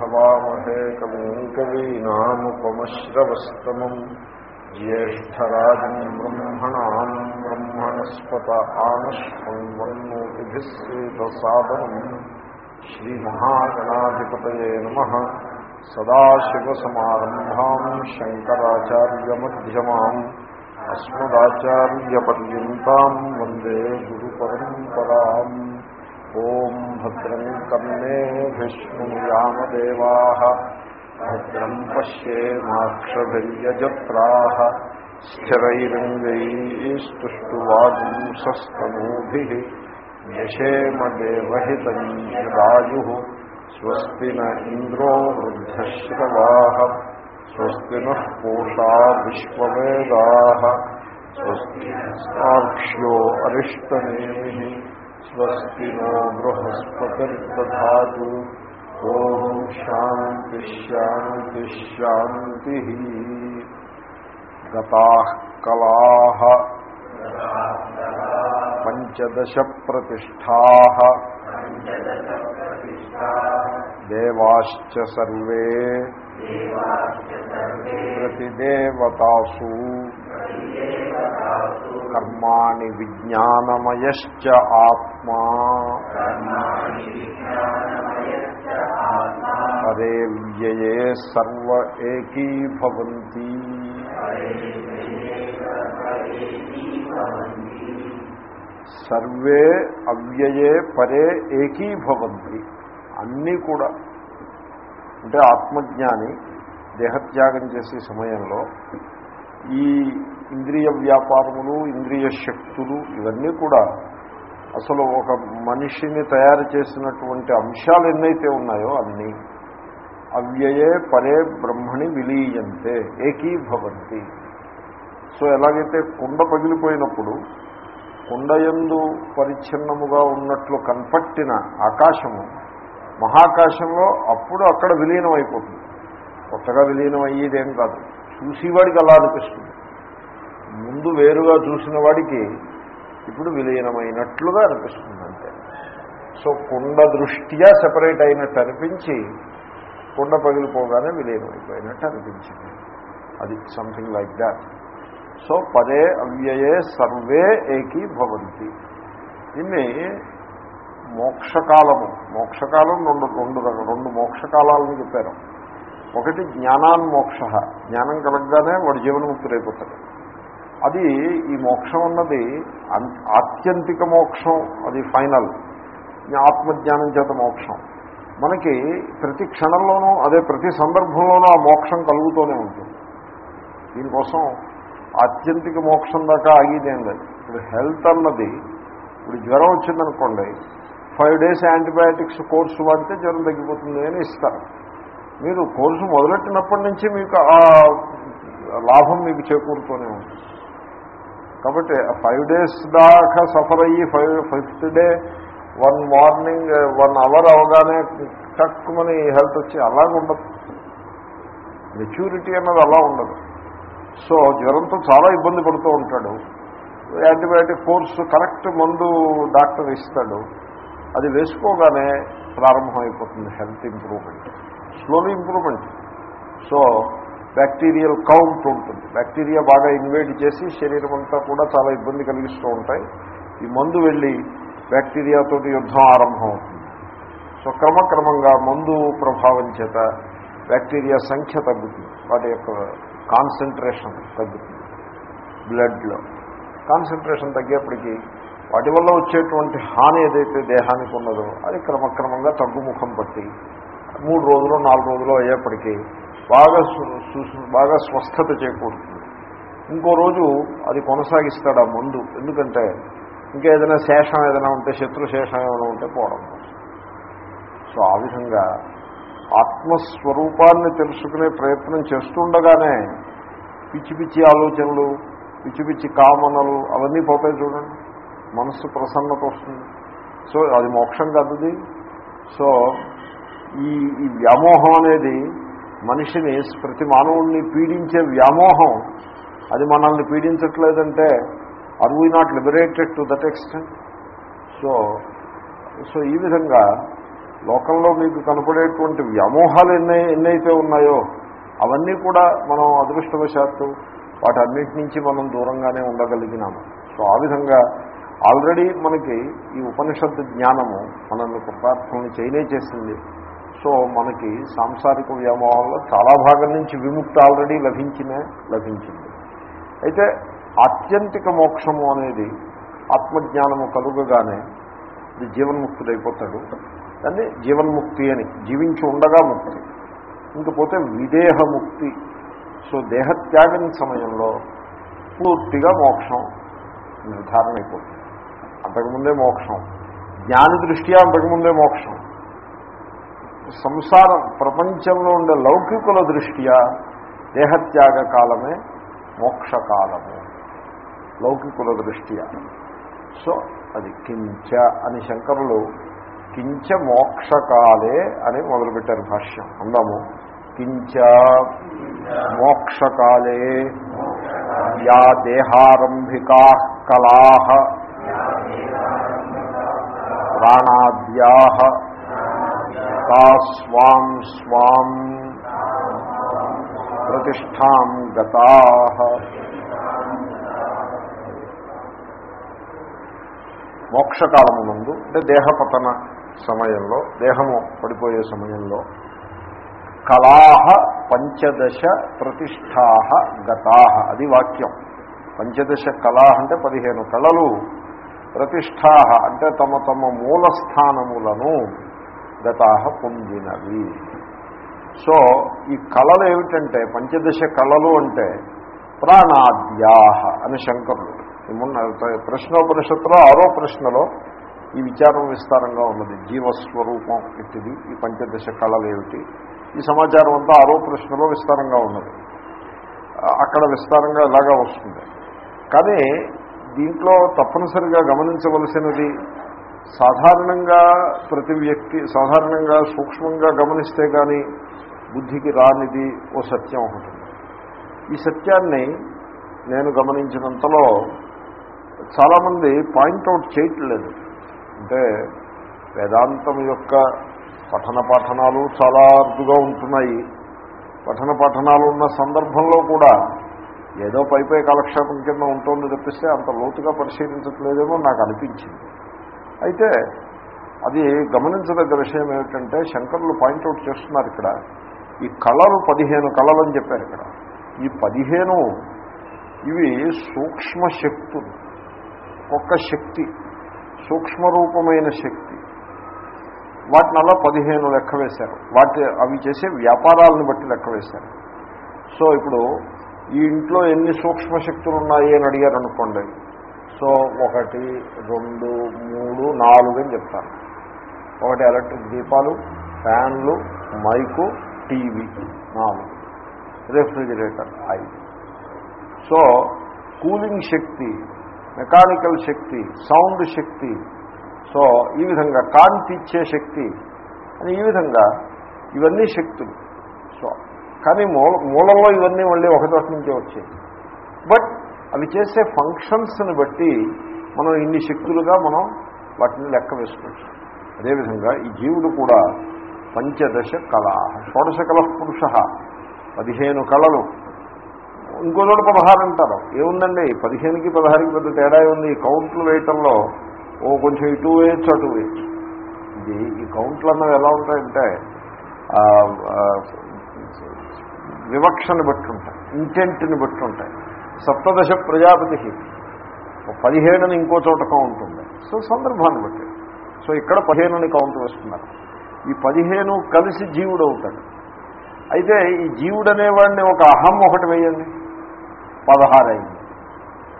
भवामहे कवीम् कवीनामुपमश्रवस्तमम् ज्येष्ठराजम् ब्रह्मणाम् ब्रह्मणस्पत आनश्वन्वन्नोतिभिः सेदसादनम् श्रीमहागणाधिपतये नमः सदाशिवसमारम्भाम् शङ्कराचार्यमध्यमाम् अस्मदाचार्यपर्यन्ताम् वन्दे गुरुपरम्पराम् ॐ भद्रम् कर्णे विष्णुयामदेवाः भद्रम् पश्येमाक्षभिर्यजत्राः स्थिरैरङ्गैस्तुष्टुवागुंसस्तनूभिः यशेमदेवहितम् यदायुः स्वस्ति न इन्द्रो वृद्धश्रवाः स्वस्ति नः पूषा विश्ववेदाः स्वस्ति साक्ष्यो अरिष्टनेमिः स्वस्ति नो बृहस्पतिर्दधातु ॐ शान्तिश्शान्तिश्शान्तिः गताः कलाः। पञ्चदशप्रतिष्ठाः। देवाश्च सर्वे। प्रतिदेवतासु। కర్మాణి విజ్ఞానమయశ్చ ఆత్మా పరే వ్యయే సర్వ ఏకీభవంతి సర్వే అవ్యయే పరే ఏకీభవంతి అన్నీ కూడా అంటే ఆత్మజ్ఞాని దేహత్యాగం చేసే సమయంలో ఈ ఇంద్రియ వ్యాపారములు ఇంద్రియ శక్తులు ఇవన్నీ కూడా అసలు ఒక మనిషిని తయారు చేసినటువంటి అంశాలు ఎన్నైతే ఉన్నాయో అన్నీ అవ్యయే పరే బ్రహ్మణి విలీయంతే ఏకీభవంతి. సో ఎలాగైతే కుండ పగిలిపోయినప్పుడు కుండయందు పరిచ్ఛిన్నముగా ఉన్నట్లు కనపట్టిన ఆకాశము మహాకాశంలో అప్పుడు అక్కడ విలీనం అయిపోతుంది కొత్తగా విలీనం అయ్యేదేం కాదు. చూసేవాడికి అలా అనిపిస్తుంది. ముందు వేరుగా చూసిన వాడికి ఇప్పుడు విలీనమైనట్లుగా అనిపిస్తుంది అంతే. సో కుండ దృష్ట్యా సెపరేట్ అయినట్టు అనిపించి కుండ పగిలిపోగానే విలీనమైపోయినట్టు అనిపించింది. అది సంథింగ్ లైక్ దాట్ సో పదే అవ్యయే సర్వే ఏకీ భవంతి దీన్ని మోక్షకాలము. మోక్షకాలం రెండు రెండు రెండు మోక్షకాలాలను చెప్పారు. ఒకటి జ్ఞానాన్మోక్ష. జ్ఞానం కలగగానే వాడు జీవనముక్తులైపోతాడు అది ఈ మోక్షం అన్నది ఆత్యంతిక మోక్షం అది ఫైనల్. ఆత్మజ్ఞానం చేత మోక్షం. మనకి ప్రతి క్షణంలోనూ అదే ప్రతి సందర్భంలోనూ ఆ మోక్షం కలుగుతూనే ఉంటుంది. దీనికోసం ఆత్యంతిక మోక్షం దాకా ఆగిదేం లేదు. ఇప్పుడు హెల్త్ అన్నది ఇప్పుడు జ్వరం వచ్చిందనుకోండి ఫైవ్ డేస్ యాంటీబయాటిక్స్ కోర్సు వాడితే జ్వరం తగ్గిపోతుంది అని ఇస్తారు. మీరు కోర్సు మొదలెట్టినప్పటి నుంచి మీకు ఆ లాభం మీకు చేకూరుతూనే ఉంటుంది. కాబట్టి ఫైవ్ డేస్ దాకా సఫర్ అయ్యి five fifth day one morning one hour అవగానే తక్కువని హెల్త్ వచ్చి అలాగ ఉండదు. మెచ్యూరిటీ అన్నది అలా ఉండదు. సో జ్వరంతో చాలా ఇబ్బంది పడుతూ ఉంటాడు. యాంటీబయాటిక్ కోర్సు కరెక్ట్ మందు డాక్టర్ ఇస్తాడు. అది వేసుకోగానే ప్రారంభమైపోతుంది. Health improvement slowly improvement so bacterial count ఉంటుంది. బ్యాక్టీరియా బాగా ఇన్వేట్ చేసి శరీరం అంతా కూడా చాలా ఇబ్బంది కలిగిస్తూ ఉంటాయి. ఈ మందు వెళ్ళి బ్యాక్టీరియాతో యుద్ధం ఆరంభం అవుతుంది సో క్రమక్రమంగా మందు ప్రభావం చేత బ్యాక్టీరియా సంఖ్య తగ్గుతుంది. వాటి యొక్క కాన్సన్ట్రేషన్ తగ్గుతుంది. బ్లడ్లో కాన్సన్ట్రేషన్ తగ్గేప్పటికీ వాటి వల్ల వచ్చేటువంటి హాని ఏదైతే దేహానికి ఉన్నదో అది క్రమక్రమంగా తగ్గుముఖం పట్టి మూడు రోజులు నాలుగు రోజులు అయ్యేప్పటికీ బాగా బాగా స్వస్థత చేకూరుతుంది. ఇంకో రోజు అది కొనసాగిస్తాడు ఆ మందు. ఎందుకంటే ఇంకా ఏదైనా శేషం ఏదైనా ఉంటే శత్రు శేషం ఏమైనా ఉంటే పోవడం సో ఆ విధంగా ఆత్మస్వరూపాన్ని తెలుసుకునే ప్రయత్నం చేస్తుండగానే పిచ్చి పిచ్చి ఆలోచనలు పిచ్చి పిచ్చి కామనలు అవన్నీ పోతాయి చూడండి. మనస్సు ప్రసన్నత వస్తుంది. సో అది మోక్షం కాదుది. సో ఈ ఈ వ్యామోహం అనేది మనిషిని ప్రతి మానవుల్ని పీడించే వ్యామోహం అది మనల్ని పీడించట్లేదంటే are we not liberated to that extent so so ఈ విధంగా లోకంలో మీకు కనపడేటువంటి వ్యామోహాలు ఎన్ని ఎన్నైతే ఉన్నాయో అవన్నీ కూడా మనం అదృష్టవశాత్తు వాటన్నిటి నుంచి మనం దూరంగానే ఉండగలిగినాము. సో ఆ విధంగా ఆల్రెడీ మనకి ఈ ఉపనిషత్తు జ్ఞానము మనల్ని కృతార్థం చేయనే చేసింది. సో మనకి సాంసారిక వ్యామోహంలో చాలా భాగం నుంచి విముక్తి ఆల్రెడీ లభించినే లభించింది. అయితే ఆత్యంతిక మోక్షము అనేది ఆత్మజ్ఞానము కలుగగానే ఇది జీవన్ముక్తుడైపోతాడు. దాన్ని జీవన్ముక్తి అని జీవించి ఉండగా ముక్తి. ఇంకపోతే విదేహముక్తి. సో దేహత్యాగం సమయంలో పూర్తిగా మోక్షం నిర్ధారణ అయిపోతుంది అంతకుముందే మోక్షం. జ్ఞాని దృష్ట్యా అంతకుముందే మోక్షం. సంసారం ప్రపంచంలో ఉండే లౌకికుల దృష్ట్యా దేహత్యాగ కాలమే మోక్షకాలము లౌకికుల దృష్ట్యా. సో అది కించ అని శంకరులు కించ మోక్షకాలే అని మొదలుపెట్టారు భాష్యం. అందాము కించ మోక్షకాలే యా దేహారంభికా కళా ప్రాణాద్యా తా స్వాం స్వాం ప్రతిష్టాం గతా. మోక్షకాలము ముందు అంటే దేహపతన సమయంలో దేహము పడిపోయే సమయంలో కళాహ పంచదశ ప్రతిష్టా గతా. అది వాక్యం. పంచదశ కళా అంటే పదిహేను కళలు. ప్రతిష్టా అంటే తమ తమ మూలస్థానములను గతాహ పొందినవి సో ఈ కళలు ఏమిటంటే పంచదశ కళలు అంటే ప్రాణాద్యాహ అని శంకరుడు మొన్న ప్రశ్నోపనిషత్తులో ఆరో ప్రశ్నలో ఈ విచారం విస్తారంగా ఉన్నది. జీవస్వరూపం ఇట్టిది. ఈ పంచదశ కళలు ఏమిటి? ఈ సమాచారం అంతా ఆరో ప్రశ్నలో విస్తారంగా ఉన్నది. అక్కడ విస్తారంగా ఇలాగా వస్తుంది? కానీ దీంట్లో తప్పనిసరిగా గమనించవలసినది సాధారణంగా ప్రతి వ్యక్తి సాధారణంగా సూక్ష్మంగా గమనిస్తే కానీ బుద్ధికి రానిది ఓ సత్యం ఉంటుంది ఈ సత్యాన్ని నేను గమనించినంతలో చాలామంది పాయింట్అవుట్ చేయట్లేదు. అంటే వేదాంతం యొక్క పఠన పాఠనాలు చాలా అరుదుగా ఉంటున్నాయి. పఠన పాఠనాలు ఉన్న సందర్భంలో కూడా ఏదో పైపై కాలక్షేపం కింద ఉంటుంది తప్పిస్తే అంత లోతుగా పరిశీలించట్లేదేమో నాకు అనిపించింది. అయితే అది గమనించదగ్గ విషయం ఏమిటంటే శంకరులు పాయింట్అవుట్ చేస్తున్నారు ఇక్కడ. ఈ కళలు పదిహేను కళలు అని చెప్పారు ఇక్కడ. ఈ పదిహేను ఇవి సూక్ష్మ శక్తులు. ఒక్క శక్తి సూక్ష్మరూపమైన శక్తి. వాటిని అలా పదిహేను లెక్క వేశారు. వాటి అవి చేసే వ్యాపారాలను బట్టి లెక్క వేశారు. సో ఇప్పుడు ఈ ఇంట్లో ఎన్ని సూక్ష్మ శక్తులు ఉన్నాయి అని అడిగారు అనుకోండి సో ఒకటి రెండు మూడు నాలుగు అని చెప్తాను ఒకటి ఎలక్ట్రిక్ దీపాలు ఫ్యాన్లు మైకు టీవీ నాలుగు. రెఫ్రిజిరేటర్ ఐదు. సో కూలింగ్ శక్తి మెకానికల్ శక్తి సౌండ్ శక్తి సో ఈ విధంగా కాంతి ఇచ్చే శక్తి అని ఈ విధంగా ఇవన్నీ శక్తులు. సో కానీ మూల మూలంలో ఇవన్నీ మళ్ళీ ఒకచోట నుంచే వచ్చాయి బట్ అవి చేసే ఫంక్షన్స్ని బట్టి మనం ఇన్ని శక్తులుగా మనం వాటిని లెక్క వేసుకోవచ్చు. అదేవిధంగా ఈ జీవుడు కూడా పంచదశ కళ షోడశ కళ పురుష పదిహేను కళలు. ఇంకో చోట పదహారు అంటారు. ఏముందండి? పదిహేనుకి పదహారుకి పెద్ద తేడా ఉంది ఈ కౌంట్లు వేయటంలో ఓ కొంచెం ఇటు వేయచ్చు అటు వేయచ్చు. ఇది ఈ కౌంట్లు అన్నవి ఎలా ఉంటాయంటే వివక్షను బట్టి ఉంటాయి ఇంటెంట్ని బట్టి ఉంటాయి. సప్తదశ ప్రజాపతి. పదిహేనుని ఇంకో చోట కౌంట్ ఉంది. సో సందర్భాన్ని బట్టి. సో ఇక్కడ పదిహేనుని కౌంట్ వేస్తున్నారు. ఈ పదిహేను కలిసి జీవుడు అవుతాడు. అయితే ఈ జీవుడు అనేవాడిని ఒక అహం ఒకటి వేయండి. పదహారైంది.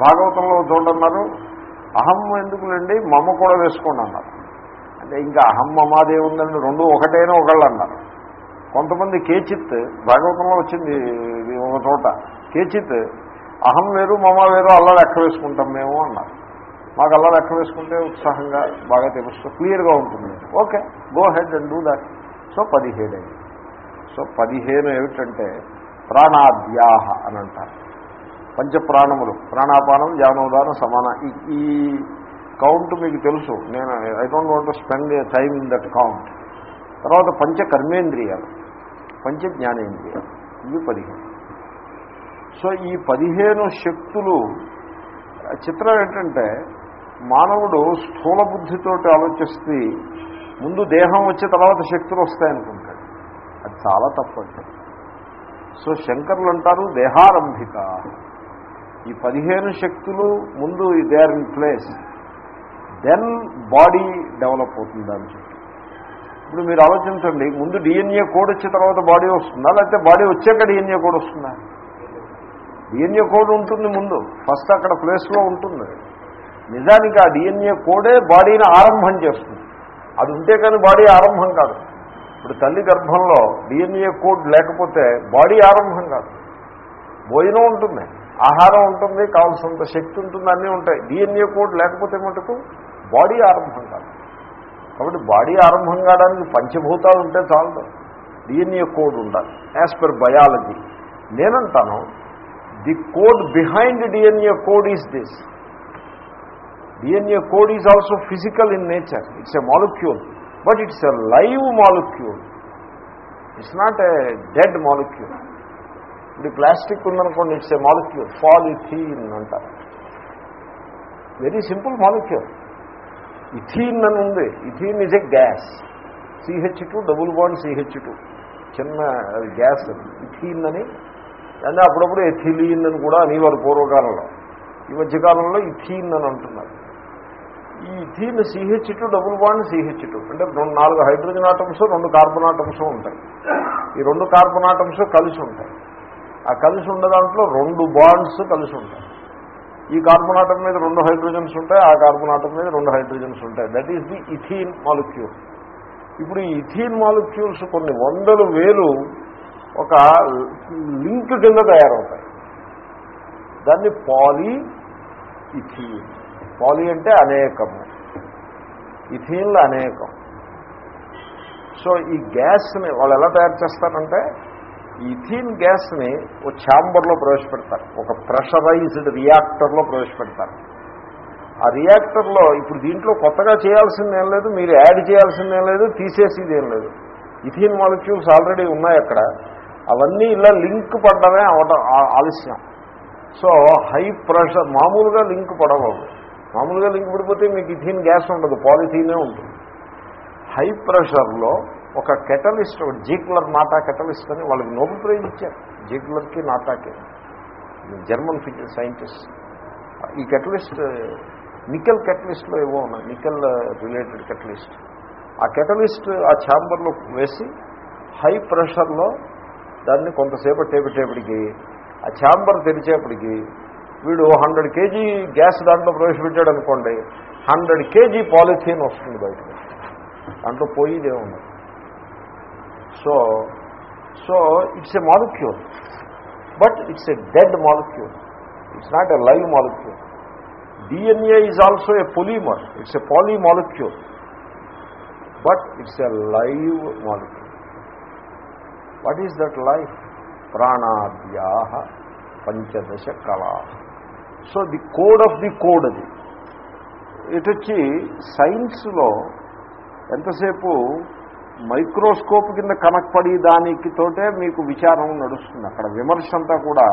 భాగవతంలో చూడన్నారు అహం ఎందుకులండి? మమ్మ కూడా వేసుకోండి అన్నారు. అంటే ఇంకా అహం మమాదే ఉందండి. రెండు ఒకటైనా ఒకళ్ళు అన్నారు. కొంతమంది కేచిత్ భాగవతంలో వచ్చింది ఇది ఒక చోట. కేచిత్ అహం వేరు మమ వేరు అల్లా లెక్క వేసుకుంటాం మేము అన్నారు. మాకు అల్లా లెక్క వేసుకుంటే ఉత్సాహంగా బాగా తెలుస్తుంది క్లియర్గా ఉంటుంది. Okay go ahead and do that. So పదిహేడు అయింది. సో పదిహేను ఏమిటంటే ప్రాణాద్యాహ అని అంటారు. పంచప్రాణములు ప్రాణాపానం జ్ఞానోదానం సమాన ఈ కౌంట్ మీకు తెలుసు. నేను I don't want spend a time in that count తర్వాత పంచ కర్మేంద్రియాలు పంచ జ్ఞానేంద్రియాలు ఇవి పదిహేను. సో ఈ పదిహేను శక్తులు చిత్రం ఏంటంటే మానవుడు స్థూల బుద్ధితోటి ఆలోచిస్తే ముందు దేహం వచ్చే తర్వాత శక్తులు వస్తాయనుకుంటాడు. అది చాలా తప్పండి సో శంకర్లు అంటారు దేహారంభిక. ఈ పదిహేను శక్తులు ముందు they are in place then body develop అవుతుంది అని చెప్పి. ఇప్పుడు మీరు ఆలోచించండి ముందు డిఎన్ఏ కోడ్ వచ్చిన తర్వాత బాడీ వస్తుందా? లేకపోతే బాడీ వచ్చాక డిఎన్ఏ కోడ్ వస్తుందా? డిఎన్ఏ కోడ్ ఉంటుంది ముందు. ఫస్ట్ అక్కడ ప్లేస్లో ఉంటుంది. నిజానికి ఆ డిఎన్ఏ కోడే బాడీని ఆరంభం చేస్తుంది. అది ఉంటే కానీ బాడీ ఆరంభం కాదు. ఇప్పుడు తల్లి గర్భంలో డిఎన్ఏ కోడ్ లేకపోతే బాడీ ఆరంభం కాదు. భోజనం ఉంటుంది. ఆహారం ఉంటుంది కావాల్సినంత శక్తి ఉంటుంది అన్నీ ఉంటాయి. డిఎన్ఏ కోడ్ లేకపోతే మటుకు బాడీ ఆరంభం కాదు. కాబట్టి బాడీ ఆరంభం కావడానికి పంచభూతాలు ఉంటే చాలదు. డిఎన్ఏ కోడ్ ఉండాలి. యాజ్ పర్ బయాలజీ నేనంటాను the code behind DNA code is this DNA code is also physical in nature it's a molecule but it's a live molecule it's not a dead molecule ఇప్పుడు plastic ఉందనుకోండి it's a molecule polythene అంటారు very simple molecule ethene అని ఉంది. Ethene is a gas CH two double bond CH two చిన్న gas ethene అని దాన్ని అప్పుడప్పుడు ethylene అని కూడా అనేవారు పూర్వకాలంలో. ఈ మధ్యకాలంలో ఇథీన్ అని అంటున్నారు. ఈ ethene CH two double bond CH two అంటే రెండు నాలుగు హైడ్రోజన్ ఆటమ్స్ రెండు కార్బన్ ఆటమ్స్ ఉంటాయి. ఈ రెండు కార్బన్ ఆటమ్స్ కలిసి ఉంటాయి. ఆ కలిసి ఉన్న దాంట్లో రెండు బాండ్స్ కలిసి ఉంటాయి. ఈ కార్బన్ ఆటం మీద రెండు హైడ్రోజన్స్ ఉంటాయి ఆ కార్బన్ ఆటం మీద రెండు హైడ్రోజన్స్ ఉంటాయి. That is the ethene molecule ఇప్పుడు ఈ ఇథీన్ మాలిక్యూల్స్ కొన్ని వందలు వేలు ఒక లింక్ కింద తయారవుతాయి. దాన్ని పాలీ ఇథీన్ పాలీ అంటే అనేకము. ఇథీన్లు అనేకం. సో ఈ గ్యాస్ని వాళ్ళు ఎలా తయారు చేస్తారంటే ఇథీన్ గ్యాస్ని ఒక ఛాంబర్లో ప్రవేశపెడతారు. ఒక ప్రెషరైజ్డ్ రియాక్టర్లో ప్రవేశపెడతారు. ఆ రియాక్టర్లో ఇప్పుడు దీంట్లో కొత్తగా చేయాల్సిందేం లేదు మీరు యాడ్ చేయాల్సిందేం లేదు తీసేసేది ఏం లేదు. ఇథీన్ మాలిక్యూల్స్ ఆల్రెడీ ఉన్నాయి అక్కడ. అవన్నీ ఇలా లింక్ పడ్డమే అవట ఆలస్యం. సో హై ప్రెషర్ మామూలుగా లింక్ పడవు మామూలుగా లింక్ పడిపోతే మీకు ఇథీన్ గ్యాస్ ఉండదు పాలిథీనే ఉంటుంది. హై ప్రెషర్లో ఒక కెటలిస్ట్ జీక్లర్ నాటా కెటలిస్ట్ అని వాళ్ళకి నోబెల్ ప్రైజ్ ఇచ్చారు. జీక్లర్కి నాటాకి. German scientist. ఈ కెటలిస్ట్ నికెల్ కెటలిస్ట్లో ఏవో ఉన్నాయి నికెల్ రిలేటెడ్ కెటలిస్ట్. ఆ కెటలిస్ట్ ఆ ఛాంబర్లో వేసి హై ప్రెషర్లో దాన్ని కొంతసేపు టేపటేపటికి ఆ ఛాంబర్ తెరిచేపటికి వీడు హండ్రెడ్ కేజీ గ్యాస్ దాంట్లో ప్రవేశపెట్టాడు అనుకోండి హండ్రెడ్ కేజీ పాలిథీన్ వస్తుంది బయటకు. దాంట్లో పోయిదే ఉండదు so so it's a molecule but it's a dead molecule it's not a live molecule DNA is also a polymer it's a poly molecule but it's a live molecule what is that life? ప్రాణాద్యా పంచదశ కళా. So the code of the code అది. ఇటొచ్చి సైన్స్లో ఎంతసేపు microscope కింద కనపడి దానికి తోటే మీకు విచారం నడుస్తుంది. అక్కడ విమర్శ అంతా కూడా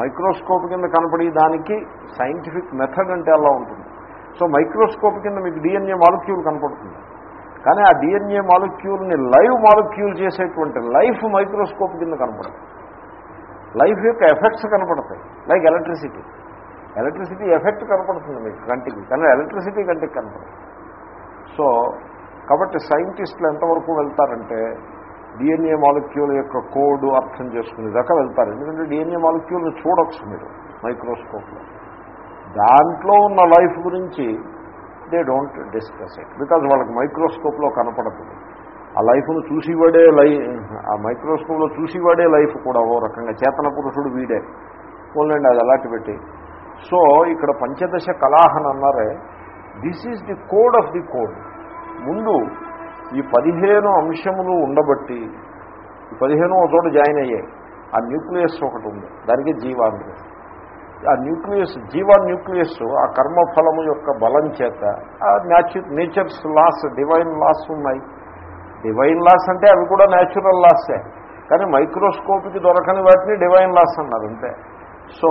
మైక్రోస్కోప్ కింద కనపడి దానికి సైంటిఫిక్ మెథడ్ అంటే అలా ఉంటుంది. సో మైక్రోస్కోప్ కింద మీకు డిఎన్ఏ మాలిక్యూల్ కనపడుతుంది. కానీ ఆ డిఎన్ఏ మాలిక్యూల్ని లైవ్ మాలిక్యూల్ చేసేటువంటి లైఫ్ మైక్రోస్కోప్ కింద కనపడుతుంది లైఫ్ యొక్క ఎఫెక్ట్స్ కనపడతాయి. Like electricity. ఎలక్ట్రిసిటీ ఎఫెక్ట్ కనపడుతుంది మీకు కంటికి కానీ ఎలక్ట్రిసిటీ కంటికి కనపడుతుంది సో కాబట్టి సైంటిస్టులు ఎంతవరకు వెళ్తారంటే డిఎన్ఏ మాలిక్యూల్ యొక్క కోడ్ అర్థం చేసుకునే దాకా వెళ్తారు. ఎందుకంటే డిఎన్ఏ మాలిక్యూల్ని చూడొచ్చు మీరు మైక్రోస్కోప్లో. దాంట్లో ఉన్న లైఫ్ గురించి they don't discuss it. Because వాళ్ళకి మైక్రోస్కోప్లో కనపడదు. ఆ లైఫ్ను చూసివాడే లై ఆ మైక్రోస్కోప్లో చూసివాడే లైఫ్ కూడా ఓ రకంగా. చేతన పురుషుడు వీడే. పోలండి అది అలాంటి పెట్టి. సో ఇక్కడ పంచదశ కళాహన్ అన్నారే this is the code of the code ముందు ఈ పదిహేను అంశములు ఉండబట్టి ఈ పదిహేను ఒక చోట జాయిన్ అయ్యాయి ఆ న్యూక్లియస్ ఒకటి ఉంది. దానికి జీవాన్ని ఆ న్యూక్లియస్ జీవా న్యూక్లియస్ ఆ కర్మఫలము యొక్క బలం చేత ఆ న్యాచు నేచర్స్ లాస్ డివైన్ లాస్ ఉన్నాయి. డివైన్ లాస్ అంటే అవి కూడా న్యాచురల్ లాసే. కానీ మైక్రోస్కోప్కి దొరకని వాటిని డివైన్ లాస్ అన్నారు అంతే. సో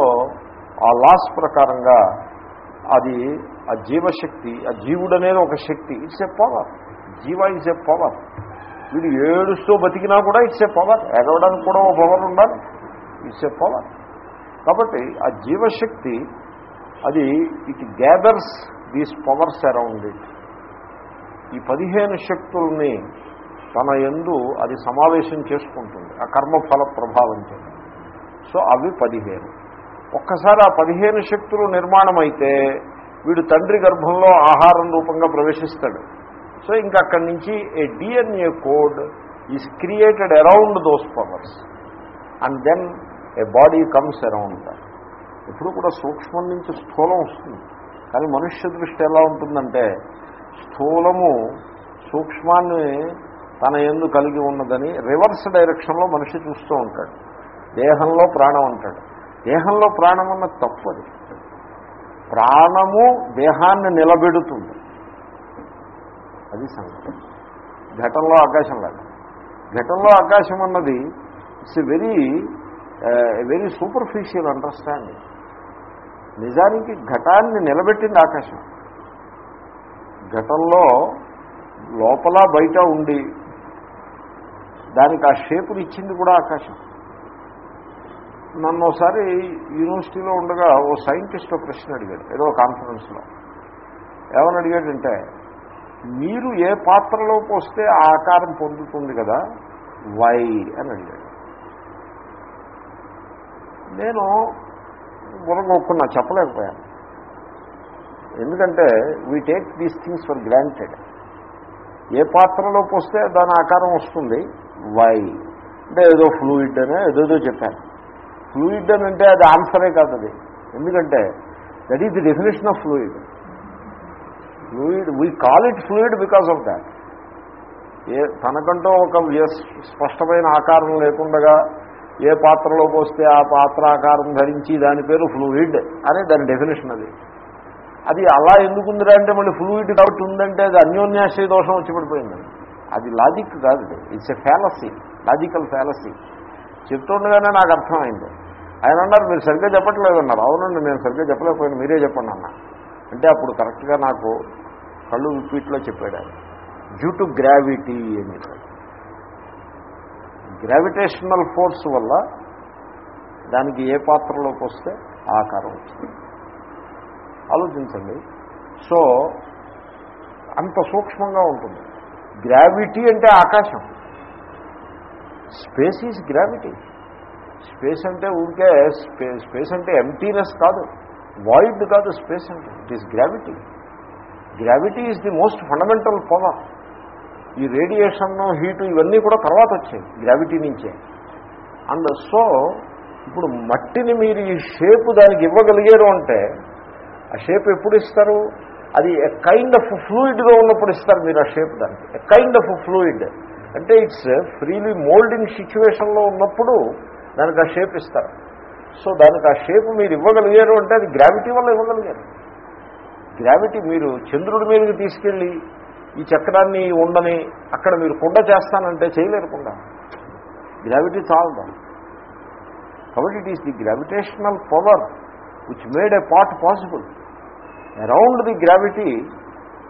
ఆ లాస్ ప్రకారంగా అది ఆ జీవశక్తి ఆ జీవుడు అనేది ఒక శక్తి. ఇట్స్ ఏ పవర్ జీవ ఇస్ ఎ పవర్ వీడు ఏడుస్తూ బతికినా కూడా ఇట్స్ ఏ పవర్ ఎగవడానికి కూడా ఒక పవర్ ఉండాలి. ఇట్స్ ఏ పవర్ కాబట్టి ఆ జీవశక్తి అది it gathers these powers around it ఈ పదిహేను శక్తుల్ని తన ఎందు అది సమావేశం చేసుకుంటుంది ఆ కర్మఫల ప్రభావం చేత. సో అవి పదిహేను. ఒక్కసారి ఆ పదిహేను శక్తులు నిర్మాణం అయితే వీడు తండ్రి గర్భంలో ఆహారం రూపంగా ప్రవేశిస్తాడు. సో ఇంకా అక్కడి నుంచి a DNA code is created around those powers and then a body comes around ఎప్పుడు కూడా సూక్ష్మం నుంచి స్థూలం వస్తుంది. కానీ మనుష్య దృష్టి ఎలా ఉంటుందంటే స్థూలము సూక్ష్మాన్ని తన ఎందు కలిగి ఉన్నదని రివర్స్ డైరెక్షన్లో మనిషి చూస్తూ ఉంటాడు. దేహంలో ప్రాణం అంటాడు. దేహంలో ప్రాణం అన్న తప్పది. ప్రాణము దేహాన్ని నిలబెడుతుంది. అది సంగతి. ఘటంలో ఆకాశం లాగా. ఘటంలో ఆకాశం అన్నది it's very very superficial understanding నిజానికి ఘటాన్ని నిలబెట్టింది ఆకాశం. ఘటంలో లోపల బయట ఉండి దానికి ఆ షేపుని ఇచ్చింది కూడా ఆకాశం. నన్ను ఒకసారి యూనివర్సిటీలో ఉండగా ఓ సైంటిస్ట్ ఒక ప్రశ్న అడిగాడు. ఏదో కాన్ఫరెన్స్లో ఏమని అడిగాడంటే మీరు ఏ పాత్రలో పోస్తే ఆ ఆకారం పొందుతుంది కదా? వై అని అడిగాడు. నేను గురగొక్కున్నా చెప్పలేకపోయాను. ఎందుకంటే we take these things for granted ఏ పాత్రలో పోస్తే దాని ఆకారం వస్తుంది? వై అంటే ఏదో ఫ్లూయిడ్ అనే ఏదేదో చెప్పాను. ఫ్లూయిడ్ అని అంటే అది ఆన్సరే కాదు అది. ఎందుకంటే that is the definition of fluid fluid we call it fluid because of that ఏ తనకంటూ ఒక స్పష్టమైన ఆకారం లేకుండగా ఏ పాత్రలో పోస్తే ఆ పాత్ర ఆకారం ధరించి దాని పేరు ఫ్లూయిడ్ అనే దాని డెఫినేషన్ అది. అది అలా ఎందుకుందిరా అంటే మళ్ళీ ఫ్లూయిడ్ కాబట్టి ఉందంటే అది అన్యోన్యాశ్రయ దోషం వచ్చి పడిపోయింది. అది లాజిక్ కాదు. It's a fallacy logical fallacy చెప్తుండగానే నాకు అర్థమైంది. ఆయన అన్నారు మీరు సరిగ్గా చెప్పట్లేదు అన్నారు. అవునండి నేను సరిగ్గా చెప్పలేకపోయాను. మీరే చెప్పండి అన్న. అంటే అప్పుడు కరెక్ట్గా నాకు కళ్ళు విప్పీట్లో చెప్పాడు ఆయన. డ్యూ టు గ్రావిటీ అని చెప్పాడు. గ్రావిటేషనల్ ఫోర్స్ వల్ల దానికి ఏ పాత్రలోకి వస్తే ఆకారం వచ్చింది ఆలోచించండి. సో అంత సూక్ష్మంగా ఉంటుంది. గ్రావిటీ అంటే ఆకాశం. Space is gravity. స్పేస్ అంటే ఊరికే స్పేస్ అంటే ఎంటీనెస్ కాదు. వాయిడ్ కాదు స్పేస్ అంటే. It is gravity gravity is the most fundamental power ఈ రేడియేషన్ హీటు ఇవన్నీ కూడా తర్వాత వచ్చాయి గ్రావిటీ నుంచే. అండ్ సో ఇప్పుడు మట్టిని మీరు ఈ షేపు దానికి ఇవ్వగలిగారు అంటే ఆ షేప్ ఎప్పుడు ఇస్తారు? అది ఎ కైండ్ ఆఫ్ ఫ్లూయిడ్గా ఉన్నప్పుడు ఇస్తారు మీరు ఆ షేప్ దానికి. ఎ కైండ్ ఆఫ్ ఫ్లూయిడ్ అంటే ఇట్స్ ఫ్రీలీ మోల్డింగ్ సిచ్యువేషన్లో ఉన్నప్పుడు దానికి ఆ షేప్ ఇస్తారు. సో దానికి ఆ షేప్ మీరు ఇవ్వగలిగారు అంటే అది గ్రావిటీ వల్ల ఇవ్వగలిగారు. గ్రావిటీ మీరు చంద్రుడి మీదకి తీసుకెళ్ళి ఈ చక్రాన్ని ఉండని అక్కడ మీరు కుండ చేస్తానంటే చేయలేరు కుండ. గ్రావిటీ చాలదు కాబట్టి it is the gravitational power which made a part possible around the gravity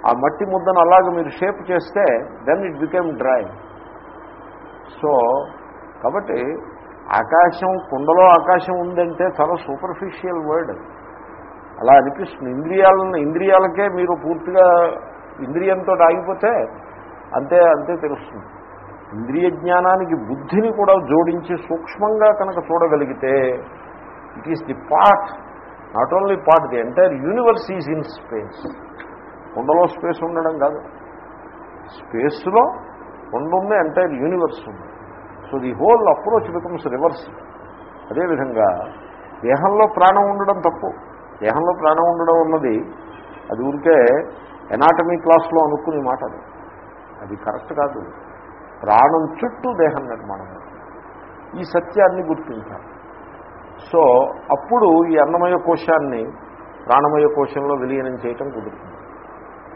ఆ మట్టి ముద్దను అలాగ మీరు షేప్ చేస్తే then it became dry so కాబట్టి ఆకాశం కుండలో ఆకాశం ఉందంటే చాలా సూపర్ఫిషియల్ వర్డ్ అలా అనిపిస్తుంది. ఇంద్రియాలను ఇంద్రియాలకే మీరు పూర్తిగా ఇంద్రియంతో ఆగిపోతే అంతే అంతే తెలుస్తుంది. ఇంద్రియ జ్ఞానానికి బుద్ధిని కూడా జోడించి సూక్ష్మంగా కనుక చూడగలిగితే it is the part not only part the entire universe is in space కొండలో స్పేస్ ఉండడం కాదు. స్పేస్లో కొండ ఉంది ఎంటైర్ యూనివర్స్ ఉంది. So the whole approach becomes reverse అదేవిధంగా దేహంలో ప్రాణం ఉండడం తప్పు. దేహంలో ప్రాణం ఉండడం ఉన్నది అది ఊరికే ఎనాటమీ క్లాస్లో అనుకునే మాట అది. అది కరెక్ట్ కాదు. ప్రాణం చుట్టూ దేహం నిర్మాణం. ఈ సత్యాన్ని గుర్తించాలి. సో అప్పుడు ఈ అన్నమయ కోశాన్ని ప్రాణమయ కోశంలో విలీనం చేయటం కుదురుతుంది.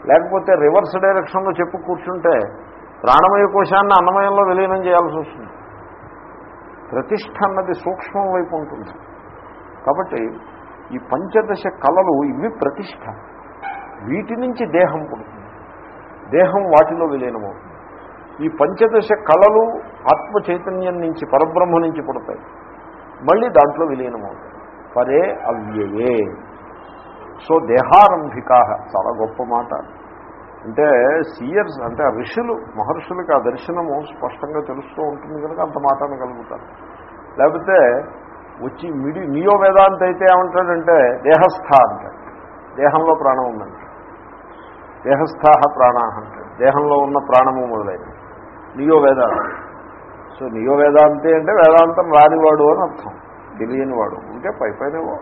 లేకపోతే రివర్స్ డైరెక్షన్లో చెప్పు కూర్చుంటే ప్రాణమయ కోశాన్ని అన్నమయంలో విలీనం చేయాల్సి వస్తుంది. ప్రతిష్ట అన్నది సూక్ష్మం వైపు ఉంటుంది. కాబట్టి ఈ పంచదశ కళలు ఇవి ప్రతిష్ట. వీటి నుంచి దేహం పుడుతుంది. దేహం వాటిలో విలీనమవుతుంది. ఈ పంచదశ కళలు ఆత్మ చైతన్యం నుంచి పరబ్రహ్మ నుంచి పుడతాయి. మళ్ళీ దాంట్లో విలీనమవుతాయి. పరే అవ్యయే. సో దేహారంభికా చాలా గొప్ప మాట. అంటే సీయర్స్ అంటే ఋషులు మహర్షులకి ఆ దర్శనము స్పష్టంగా తెలుస్తూ ఉంటుంది కనుక అంత మాటను కలుగుతారు లేకపోతే వచ్చి మిడి నియో వేదాంత అయితే ఏమంటాడంటే దేహస్థ అంటాడు. దేహంలో ప్రాణం ఉందంట దేహస్థాహ ప్రాణాహ అంటాడు దేహంలో ఉన్న ప్రాణము మొదలైనవి. నియో వేదాంతం సో నియో వేదాంతి అంటే వేదాంతం రానివాడు అని అర్థం. తెలియనివాడు. ఉంటే పై పైనవో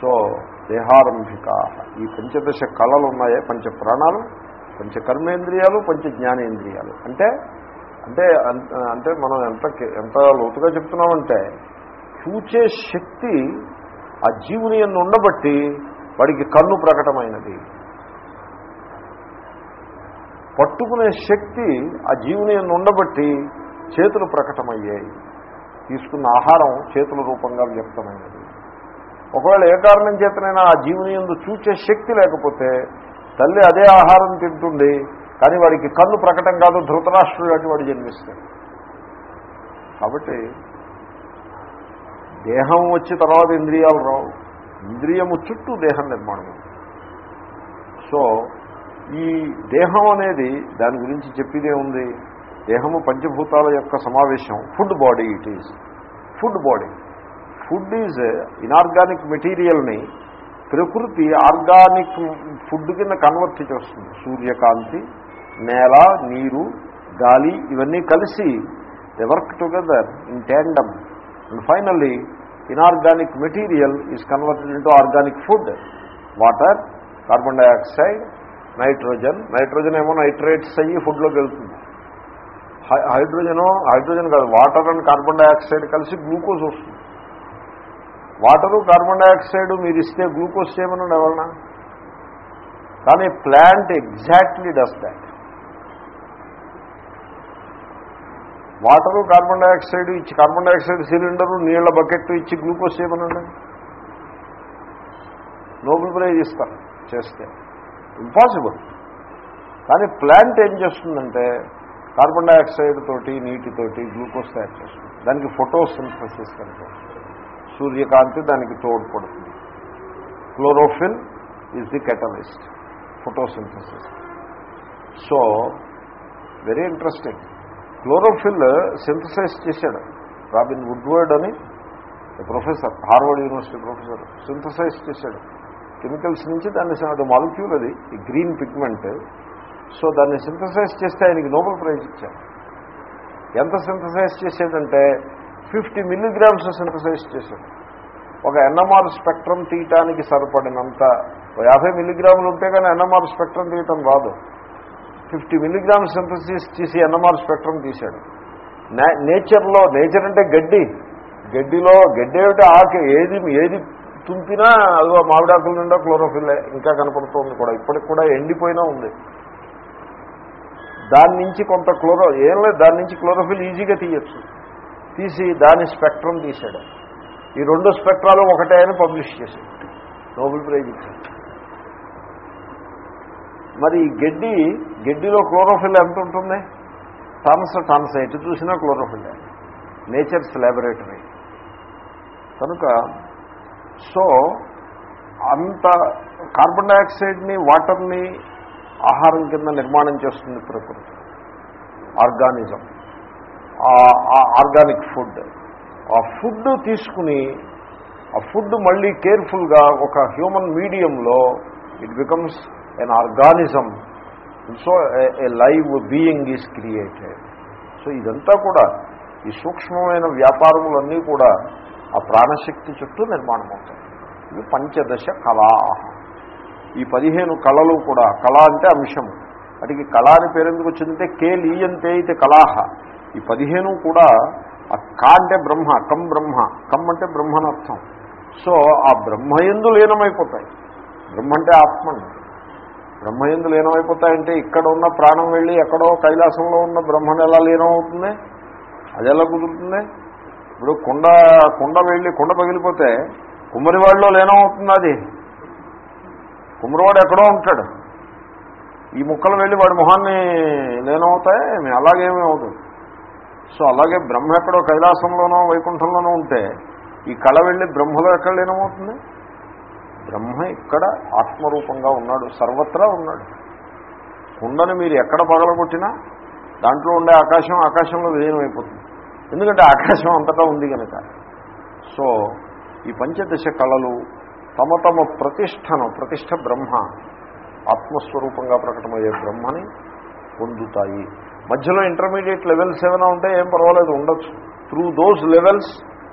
సో దేహారంభిక ఈ పంచదశ కళలు ఉన్నాయే. పంచ ప్రాణాలు పంచ కర్మేంద్రియాలు పంచ జ్ఞానేంద్రియాలు. అంటే అంటే అంటే మనం ఎంత ఎంత లోతుగా చెప్తున్నామంటే చూచే శక్తి ఆ జీవుని ఎందు ఉండబట్టి వాడికి కన్ను ప్రకటమైనది. పట్టుకునే శక్తి ఆ జీవుని ఉండబట్టి చేతులు ప్రకటమయ్యాయి. తీసుకున్న ఆహారం చేతుల రూపంగా వ్యక్తమైనది. ఒకవేళ ఏ కారణం చేతనైనా ఆ జీవుని ఎందు చూచే శక్తి లేకపోతే తల్లి అదే ఆహారం తింటుంది కానీ వాడికి కన్ను ప్రకటం కాదు ధృతరాష్ట్రుడు అటు వాడు జన్మిస్తాడు. కాబట్టి దేహం వచ్చి తర్వాత ఇంద్రియాలు రావు. ఇంద్రియము చుట్టూ దేహం నిర్మాణం. సో ఈ దేహం అనేది దాని గురించి చెప్పిదే ఉంది. దేహము పంచభూతాల యొక్క సమావేశం. Food body it is. Food body. Food is inorganic మెటీరియల్ని ప్రకృతి ఆర్గానిక్ ఫుడ్ కింద కన్వర్ట్ చేస్తుంది. సూర్యకాంతి నేల నీరు గాలి ఇవన్నీ కలిసి they work together in tandem and finally inorganic material is converted into organic food water carbon dioxide nitrogen nitrogen ఏమో నైట్రేట్స్ అయ్యి ఫుడ్లోకి వెళ్తుంది. హైడ్రోజను హైడ్రోజన్ కాదు వాటర్ అండ్ కార్బన్ డైఆక్సైడ్ కలిసి గ్లూకోజ్ వస్తుంది. వాటరు కార్బన్ డైఆక్సైడ్ మీరు ఇస్తే గ్లూకోజ్ చేయమని ఎవరన్నా? కానీ plant exactly does that water carbon dioxide ఇచ్చి కార్బన్ డైఆక్సైడ్ సిలిండరు నీళ్ళ బకెట్ ఇచ్చి గ్లూకోజ్ చేయమనండి. నోబెల్ ప్రైజ్ ఇస్తారు చేస్తే. ఇంపాసిబుల్. కానీ ప్లాంట్ ఏం చేస్తుందంటే కార్బన్ డైఆక్సైడ్ తోటి నీటితోటి గ్లూకోజ్ తయారు చేస్తుంది. దానికి ఫోటోసింథసిస్ కనుక సూర్యకాంతి దానికి తోడ్పడుతుంది chlorophyll is the catalyst photosynthesis. So very interesting chlorophyll synthesize చేశాడు. రాబిన్ వుడ్వర్డ్ అని professor Harvard university professor synthesize చేశాడు. కెమికల్స్ నుంచి దాన్ని అది మాలిక్యూల్ అది ఈ గ్రీన్ పిగ్మెంట్. సో దాన్ని సింథసైజ్ చేస్తే ఆయనకి నోబెల్ ప్రైజ్ ఇచ్చారు. ఎంత సింథసైజ్ చేసేదంటే ఫిఫ్టీ మిల్లీగ్రామ్స్ సింథసైజ్ చేశాడు. ఒక ఎన్ఎంఆర్ స్పెక్ట్రమ్ తీయటానికి సరిపడినంత యాభై మిల్లీగ్రాములు ఉంటే కానీ ఎన్ఎంఆర్ స్పెక్ట్రమ్ తీయటం రాదు. ఫిఫ్టీ మిల్లీగ్రామ్ సింథసిస్ తీసి ఎన్ఎంఆర్ స్పెక్ట్రమ్ తీశాడు. నేచర్లో నేచర్ అంటే గడ్డి. గడ్డిలో గడ్డి ఏమిటి? ఆకి ఏది ఏది తుంపినా అదిగో మామిడాకుల నిండా క్లోరోఫిల్ ఇంకా కనపడుతుంది కూడా. ఇప్పటికి కూడా ఎండిపోయినా ఉంది. దాని నుంచి కొంత క్లోరో ఏం లేదు దాని నుంచి క్లోరోఫిల్ ఈజీగా తీయచ్చు. తీసి దాని స్పెక్ట్రమ్ తీశాడు. ఈ రెండు స్పెక్ట్రాలు ఒకటే అని పబ్లిష్ చేశాడు. నోబెల్ ప్రైజ్ ఇచ్చాడు. మరి ఈ గడ్డి గడ్డిలో క్లోరోఫిల్ ఎంత ఉంటుంది? టన్స్ టన్స్ ఎటు చూసినా క్లోరోఫిల్ నేచర్స్ ల్యాబొరేటరీ. కనుక సో అంత కార్బన్ డైఆక్సైడ్ని వాటర్ని ఆహారం కింద నిర్మాణం చేస్తుంది ప్రకృతి. ఆర్గానిజం. Organic food. ఆ ఫుడ్ తీసుకుని ఆ ఫుడ్ మళ్ళీ కేర్ఫుల్గా ఒక హ్యూమన్ మీడియంలో it becomes an organism so a live being is created so ఇదంతా కూడా ఈ సూక్ష్మమైన వ్యాపారములన్నీ కూడా ఆ ప్రాణశక్తి చుట్టూ నిర్మాణం అవుతాయి. ఇవి పంచదశ కళా. ఈ పదిహేను కళలు కూడా కళ అంటే అంశము వాటికి కళ అని పేరెందుకు వచ్చిందంటే కే లీయంతే అయితే కళాహ. ఈ పదిహేను కూడా ఆ కా అంటే బ్రహ్మ కం బ్రహ్మ. కం అంటే బ్రహ్మనర్థం. సో ఆ బ్రహ్మయందు లీనమైపోతాయి. బ్రహ్మ అంటే ఆత్మని. బ్రహ్మయందు లీనమైపోతాయంటే ఇక్కడ ఉన్న ప్రాణం వెళ్ళి ఎక్కడో కైలాసంలో ఉన్న బ్రహ్మను ఎలా లీనం అవుతుంది అది ఎలా కుదురుతుంది? ఇప్పుడు కుండ కుండ వెళ్ళి కుండ పగిలిపోతే కుమ్మరివాడిలో లీనం అవుతుంది అది? కుమ్మరివాడు ఎక్కడో ఉంటాడు. ఈ ముక్కలు వెళ్ళి వాడి మొహాన్ని లీనమవుతాయి అలాగేమీ అవుతుంది. సో అలాగే బ్రహ్మ ఎక్కడో కైలాసంలోనో వైకుంఠంలోనో ఉంటే ఈ కళ వెళ్ళి బ్రహ్మలో ఎక్కడ లీనమవుతుంది? బ్రహ్మ ఇక్కడ ఆత్మరూపంగా ఉన్నాడు సర్వత్రా ఉన్నాడు. కుండను మీరు ఎక్కడ పగలగొట్టినా దాంట్లో ఉండే ఆకాశం ఆకాశంలో విలీనమైపోతుంది. ఎందుకంటే ఆకాశం అంతటా ఉంది కనుక సో ఈ పంచదశ కళలు తమ తమ ప్రతిష్టను ప్రతిష్ట బ్రహ్మ ఆత్మస్వరూపంగా ప్రకటమయ్యే బ్రహ్మని పొందుతాయి. మధ్యలో ఇంటర్మీడియట్ లెవెల్స్ ఏమైనా ఉంటే ఏం పర్వాలేదు ఉండొచ్చు. త్రూ దోస్ లెవెల్స్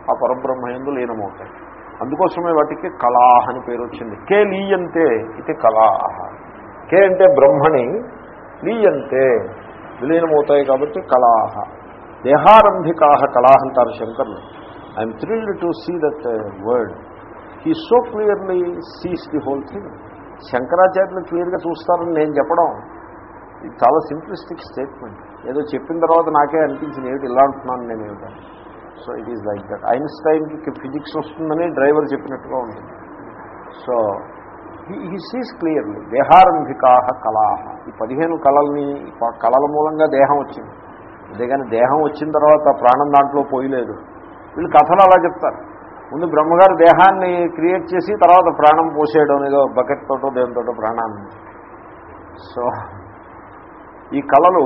ఆ పరబ్రహ్మ ఎందు లీనమవుతాయి. అందుకోసమే వాటికి కళాహ అని పేరు వచ్చింది. కే లీయంతే ఇది కళాహ. కే అంటే బ్రహ్మని లీయంతే విలీనమవుతాయి కాబట్టి కళాహ. దేహారంభికాహ కళాహ అంటారు శంకర్లు. I'm thrilled to see that word he so clearly sees the whole thing శంకరాచార్యులు క్లియర్గా చూస్తారని నేను చెప్పడం ఇది చాలా సింప్లిస్టిక్ స్టేట్మెంట్. ఏదో చెప్పిన తర్వాత నాకే అనిపించింది ఏమిటి ఇలా అంటున్నాను నేను ఏమిటో so it is like that ఐన్స్టైన్కి physics వస్తుందని డ్రైవర్ చెప్పినట్టుగా ఉంటుంది సో హీ సీస్ క్లియర్లీ దేహారంభికా కళాహ ఈ పదిహేను కళల్ని కళల మూలంగా దేహం వచ్చింది. అంతేగాని దేహం వచ్చిన తర్వాత ప్రాణం దాంట్లో పోయలేదు. వీళ్ళు కథలు అలా చెప్తారు. ముందు బ్రహ్మగారు దేహాన్ని క్రియేట్ చేసి తర్వాత ప్రాణం పోసేయడం ఏదో బకెట్ తోటో దేనితోటో ప్రాణాన్ని. సో ఈ కళలు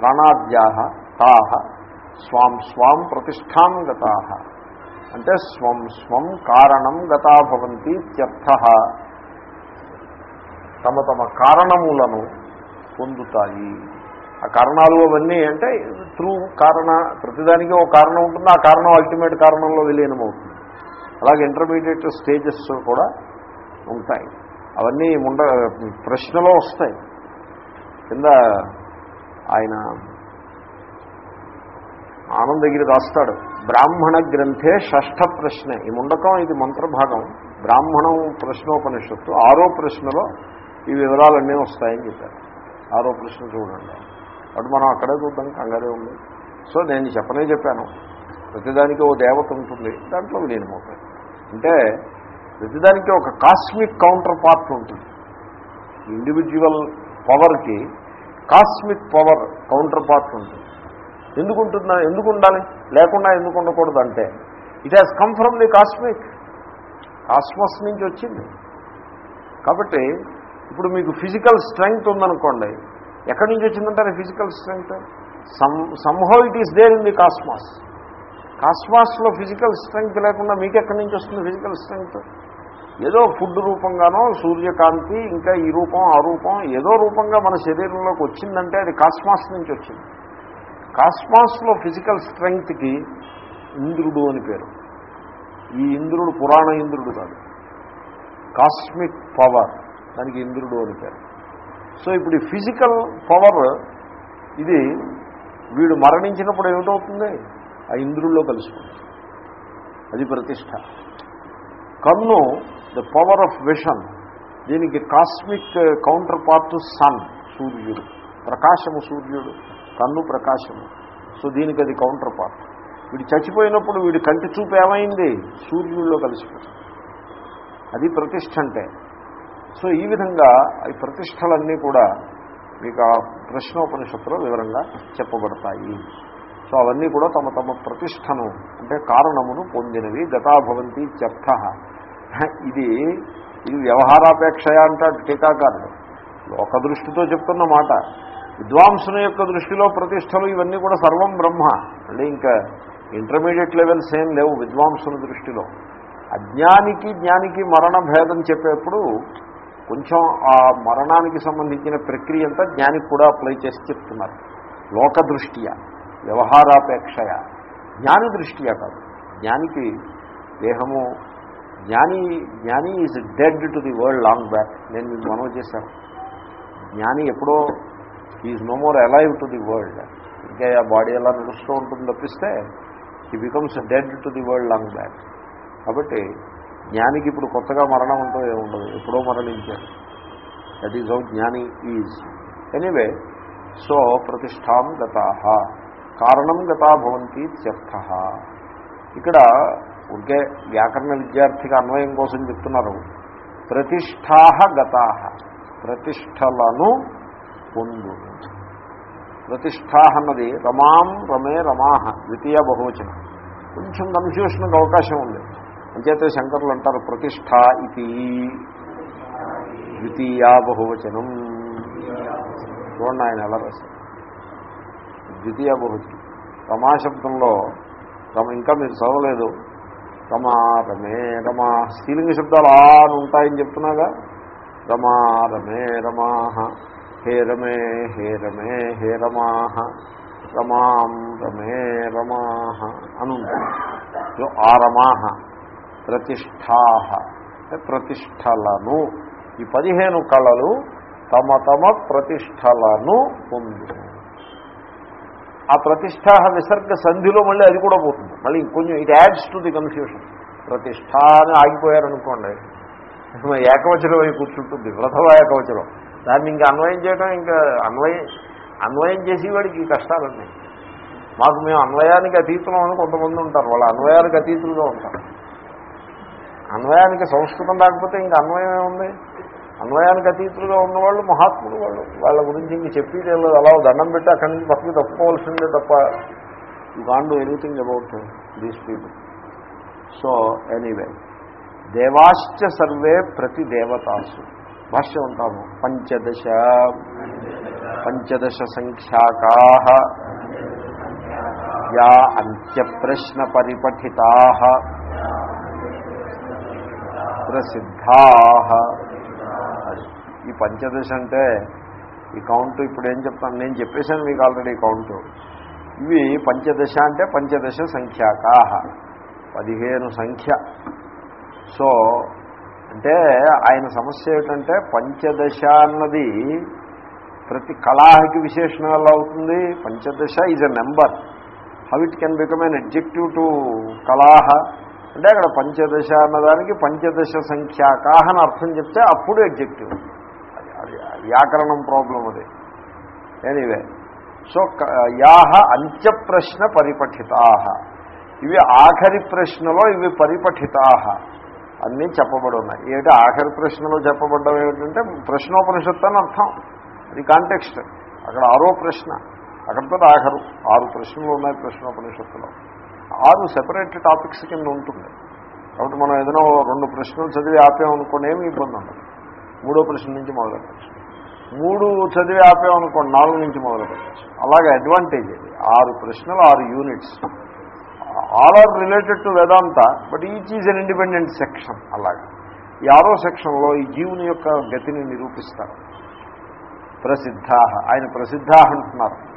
ప్రాణాద్యాహ తాహ స్వాం స్వాం ప్రతిష్టాం గతా. అంటే స్వం స్వం కారణం గతా భవంతి త్యర్థ తమ తమ కారణములను పొందుతాయి. ఆ కారణాలు అవన్నీ అంటే త్రూ కారణ ప్రతిదానికి ఒక కారణం ఉంటుంది ఆ కారణం అల్టిమేట్ కారణంలో విలీనమవుతుంది. అలాగే ఇంటర్మీడియట్ స్టేజెస్ కూడా ఉంటాయి. అవన్నీ ముండ ప్రశ్నలో వస్తాయి. కింద ఆయన ఆనందగిరి రాస్తాడు. బ్రాహ్మణ గ్రంథే షష్ఠ ప్రశ్న. ఈ ముండకం ఇది మంత్రభాగం. బ్రాహ్మణం ప్రశ్నోపనిషత్తు. ఆరో ప్రశ్నలో ఈ వివరాలన్నీ వస్తాయని చెప్పారు. ఆరో ప్రశ్న చూడండి. అటు మనం అక్కడే చూద్దాం కంగారే ఉంది. సో నేను చెప్పనే చెప్పాను. ప్రతిదానికి ఓ దేవత ఉంటుంది. దాంట్లో విలీనమవుతాయి అంటే ప్రతిదానికి ఒక కాస్మిక్ కౌంటర్ పార్ట్ ఉంటుంది ఇండివిజువల్ పవర్కి కాస్మిక్ పవర్ కౌంటర్ పార్ట్ ఉంటుంది. ఎందుకు ఉంటుందా ఎందుకు ఉండాలి లేకుండా ఎందుకు ఉండకూడదు అంటే. It has come from the cosmic cosmos నుంచి వచ్చింది. కాబట్టి ఇప్పుడు మీకు ఫిజికల్ స్ట్రెంగ్త్ ఉందనుకోండి. ఎక్కడి నుంచి వచ్చిందంటారు? Physical strength some somehow it is there in the cosmos కాస్మాస్లో physical strength లేకుండా మీకు ఎక్కడి నుంచి వస్తుంది ఫిజికల్ స్ట్రెంగ్త్ ఏదో ఫుడ్ రూపంగానో సూర్యకాంతి ఇంకా ఈ రూపం ఆ రూపం ఏదో రూపంగా మన శరీరంలోకి వచ్చిందంటే అది కాస్మాస్ నుంచి వచ్చింది. కాస్మాస్లో ఫిజికల్ స్ట్రెంగ్త్కి ఇంద్రుడు అని పేరు. ఈ ఇంద్రుడు పురాణ ఇంద్రుడు కాదు. కాస్మిక్ పవర్ దానికి ఇంద్రుడు అని పేరు. సో ఇప్పుడు ఈ ఫిజికల్ పవర్ ఇది వీడు మరణించినప్పుడు ఏమిటవుతుంది? ఆ ఇంద్రుల్లో కలిసిపోతుంది అది ప్రతిష్ట. కన్ను ద పవర్ ఆఫ్ విషన్ దీనికి కాస్మిక్ కౌంటర్ పార్ట్ సన్ సూర్యుడు. ప్రకాశము సూర్యుడు. కన్ను ప్రకాశము. సో దీనికి అది కౌంటర్ పార్ట్ వీడు చచ్చిపోయినప్పుడు వీడి కంటి చూపు ఏమైంది? సూర్యుల్లో కలిసిపోతుంది అది ప్రతిష్ట అంటే. సో ఈ విధంగా ఈ ప్రతిష్టలన్నీ కూడా మీకు ఆ ప్రశ్నోపనిషత్తులో వివరంగా చెప్పబడతాయి. సో అవన్నీ కూడా తమ తమ ప్రతిష్టను అంటే కారణమును పొందినవి. గతాభవంతి చర్థ ఇది ఇది వ్యవహారాపేక్షయ అంటాడు టీకాకారుడు. లోక దృష్టితో చెప్తున్న మాట. విద్వాంసుని యొక్క దృష్టిలో ప్రతిష్టలు ఇవన్నీ కూడా సర్వం బ్రహ్మ. అంటే ఇంకా ఇంటర్మీడియట్ లెవెల్స్ ఏం లేవు విద్వాంసుని దృష్టిలో. అజ్ఞానికి జ్ఞానికి మరణ భేదం చెప్పేప్పుడు కొంచెం ఆ మరణానికి సంబంధించిన ప్రక్రియ అంతా జ్ఞానికి కూడా అప్లై చేసి చెప్తున్నారు. లోక దృష్ట్యా వ్యవహారాపేక్షయ. జ్ఞాని దృష్ట్యా కాదు. జ్ఞానికి దేహము జ్ఞాని జ్ఞాని is dead to the world long back. నేను మీకు మనవి చేశాను. జ్ఞాని ఎప్పుడో is no more alive to the world ఇంకా ఆ బాడీ ఎలా నడుస్తూ ఉంటుంది తప్పిస్తే ఈ becomes dead to the world long back కాబట్టి జ్ఞానికి ఇప్పుడు కొత్తగా మరణం అంటూ ఏముండదు ఎప్పుడో మరణించాడు. దట్ ఈజ్ అవుట్ జ్ఞాని ఈజ్ ఎనీవే సో ప్రతిష్టాం గతా. కారణం గతా భవంతి ఇత్యర్థ ఇక్కడ ఉంటే వ్యాకరణ విద్యార్థికి అన్వయం కోసం చెప్తున్నారు. ప్రతిష్టాహ గతా. ప్రతిష్టలను పొందు. ప్రతిష్టా అన్నది రమాం రమే రమాహ ద్వితీయ బహువచనం. కొంచెం కన్ఫ్యూషన్కి అవకాశం ఉంది. అంచేతే శంకరులు అంటారు ప్రతిష్ట ఇది ద్వితీయ బహువచనం. చూడండి ఆయన ఎలా రాశారు. ద్వితీయ బహువచనం. రమాశబ్దంలో రమ ఇంకా మీరు చదవలేదు. రమా రమే రమా. స్త్రీలింగ శబ్దాలు ఆ ఉంటాయని చెప్తున్నాగా? రమా రమే రమాహ హే రమే హే రమే హే రమాహ రమాం రమే రమాహ అని ఉంటుంది ఆ రమాహ ప్రతిష్టాహ ప్రతిష్టలను ఈ పదిహేను కళలు తమ తమ ప్రతిష్టలను పొందు. ఆ ప్రతిష్ట విసర్గ సంధిలో మళ్ళీ అది కూడా పోతుంది. మళ్ళీ ఇంకొంచెం it adds to the confusion. ప్రతిష్ట అని ఆగిపోయారనుకోండి ఏకవచనం అయి కూర్చుంటుంది వ్రతవ ఏకవచనం? దాన్ని ఇంకా అన్వయం చేయడం ఇంకా అన్వయం అన్వయం చేసేవాడికి ఈ కష్టాలన్నీ. మాకు మేము అన్వయానికి అతీతులం అని కొంతమంది ఉంటారు వాళ్ళ అన్వయానికి అతీతులుగా ఉంటారు. అన్వయానికి సంస్కృతం రాకపోతే ఇంకా అన్వయం ఏముంది? అన్వయానికి అతీతులుగా ఉన్నవాళ్ళు మహాత్ములు వాళ్ళు. వాళ్ళ గురించి ఇంక చెప్పేది లేదు. అలా దండం పెట్టి అక్కడి నుంచి పక్కకి తప్పుకోవాల్సిందే తప్ప you can anything about these people. So anyway. దేవాశ్చ సర్వే ప్రతి దేవతాసు. భాష్యం ఉంటాము. పంచదశ. పంచదశ సంఖ్యాకా. యా అంత్యప్రశ్న పరిపఠితా. ప్రసిద్ధా. ఈ పంచదశ అంటే ఈ కౌంట్ ఇప్పుడు ఏం చెప్తాను? నేను చెప్పేశాను మీకు ఆల్రెడీ కౌంటు. ఇవి పంచదశ అంటే పంచదశ సంఖ్యాకా. పదిహేను సంఖ్య. సో అంటే ఆయన సమస్య ఏమిటంటే పంచదశ అన్నది ప్రతి కళాహకి విశేషణం ఎలా అవుతుంది? పంచదశ is a number how it can become an adjective to కళాహ? అంటే అక్కడ పంచదశ అన్నదానికి పంచదశ సంఖ్యాకాహ అని అర్థం చెప్తే అప్పుడు అడ్జెక్టివ్ అది వ్యాకరణం ప్రాబ్లం అది. ఎనీవే సో యాహ అంత్యప్రశ్న పరిపఠితాహ. ఇవి ఆఖరి ప్రశ్నలో ఇవి పరిపఠితాహ. అన్నీ చెప్పబడి ఉన్నాయి. ఏమిటి? ఆఖరి ప్రశ్నలో చెప్పబడ్డం ఏమిటంటే ప్రశ్నోపనిషత్తు అని అర్థం. అది కాంటెక్స్ట్ అక్కడ ఆరో ప్రశ్న. అక్కడితో ఆఖరు. ఆరు ప్రశ్నలు ఉన్నాయి ప్రశ్నోపనిషత్తులో. ఆరు సెపరేట్ టాపిక్స్ కింద ఉంటుంది. కాబట్టి మనం ఏదైనా రెండు ప్రశ్నలు చదివి ఆపామనుకోండి ఏమి ఇబ్బంది ఉండదు. మూడో ప్రశ్న నుంచి మొదలు పెట్టచ్చు మూడు చదివి ఆపామనుకోండి నాలుగు నుంచి మొదలు పెట్టచ్చు అలాగే అడ్వాంటేజ్ ఇది. ఆరు ప్రశ్నలు ఆరు units all are related to Vedanta but each is an independent section అలాగే. ఈ ఆరో సెక్షన్లో ఈ జీవుని యొక్క గతిని నిరూపిస్తారు. ప్రసిద్ధ ఆయన ప్రసిద్ధ అంటున్నారు.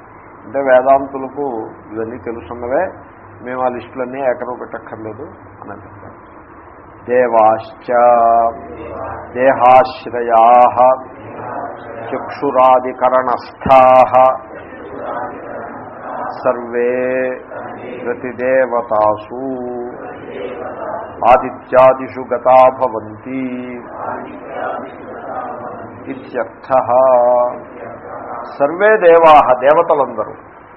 అంటే వేదాంతులకు ఇవన్నీ తెలుసున్నవే మేము ఆ లిస్టులన్నీ ఎక్కడో పెట్టక్కర్లేదు అని అంటారు. దేవాశ్చ దేహాశ్రయా చక్షురాదికరణస్థా సర్వే ప్రతిదేవతాసు. ఆదిత్యాదిషు గతా భవంతి ఇత్యర్థ. సర్వే దేవా దేవతలందరూ.